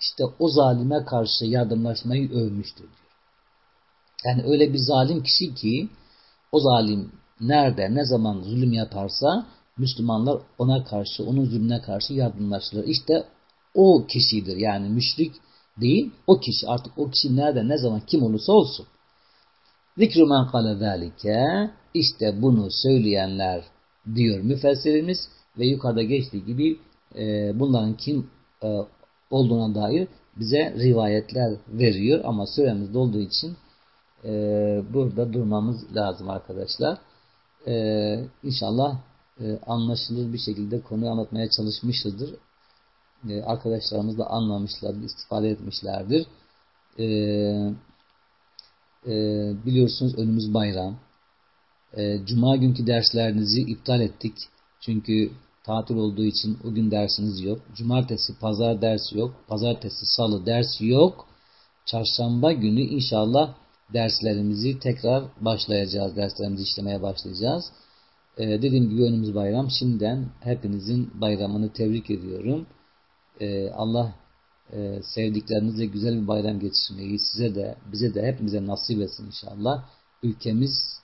işte o zalime karşı yardımlaşmayı övmüştür diyor. Yani öyle bir zalim kişi ki o zalim nerede ne zaman zulüm yaparsa Müslümanlar ona karşı onun zulmüne karşı yardımlaşırlar. İşte o kişidir yani müşrik değil o kişi artık o kişi nerede ne zaman kim olursa olsun. Zikru men kale zâlike işte bunu söyleyenler diyor müfessirimiz ve yukarıda geçtiği gibi e, bunların kim e, olduğuna dair bize rivayetler veriyor ama süremiz dolduğu için e, burada durmamız lazım arkadaşlar. E, inşallah e, anlaşılır bir şekilde konuyu anlatmaya çalışmışızdır. E, arkadaşlarımız da anlamışlardır, istifade etmişlerdir. E, biliyorsunuz önümüz bayram. Cuma günkü derslerinizi iptal ettik. Çünkü tatil olduğu için o gün dersiniz yok. Cumartesi, pazar dersi yok. Pazartesi, salı dersi yok. Çarşamba günü inşallah derslerimizi tekrar başlayacağız. Derslerimizi işlemeye başlayacağız. Ee, dediğim gibi önümüz bayram. Şimdiden hepinizin bayramını tebrik ediyorum. Ee, Allah e, sevdiklerinizle güzel bir bayram geçirmeyi size de bize de hepimize nasip etsin inşallah. Ülkemiz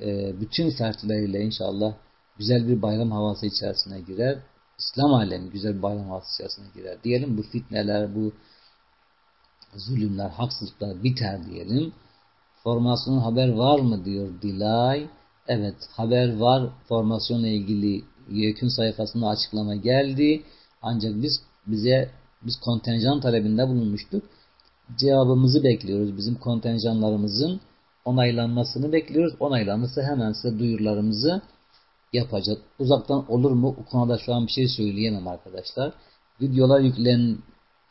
e, bütün fertleriyle inşallah güzel bir bayram havası içerisine girer. İslam alemi güzel bir bayram havası içerisine girer. Diyelim bu fitneler, bu zulümler, haksızlıklar biter diyelim. Formasyonun haber var mı diyor Dilay. Evet haber var. Formasyonla ilgili YÖK'ün sayfasında açıklama geldi. Ancak biz bize biz kontenjan talebinde bulunmuştuk. Cevabımızı bekliyoruz. Bizim kontenjanlarımızın onaylanmasını bekliyoruz. Onaylanırsa hemen size duyurularımızı yapacak. Uzaktan olur mu? O konuda şu an bir şey söyleyemem arkadaşlar. Videolar yüklen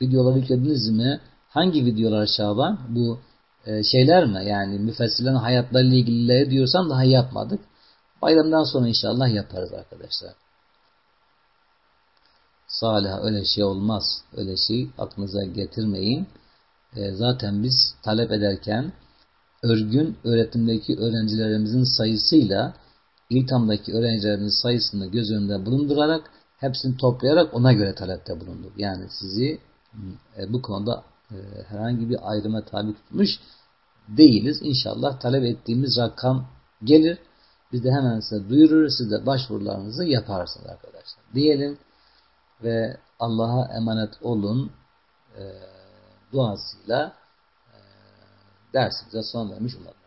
videolar yüklediniz mi? Hangi videolar Şaban? Bu şeyler mi? Yani müfessirlerin hayatlarıyla ilgili diyorsam daha yapmadık. Bayramdan sonra inşallah yaparız arkadaşlar. Salih öyle şey olmaz. Öyle şey aklınıza getirmeyin. E, zaten biz talep ederken örgün öğretimdeki öğrencilerimizin sayısıyla İltam'daki öğrencilerimizin sayısını göz önünde bulundurarak hepsini toplayarak ona göre talepte bulunduk. Yani sizi e, bu konuda e, herhangi bir ayrıma tabi tutmuş değiliz. İnşallah talep ettiğimiz rakam gelir. Biz de hemen size duyururuz. Siz de başvurularınızı yaparsınız arkadaşlar. Diyelim ve Allah'a emanet olun e, duasıyla e, dersimize son vermiş olalım.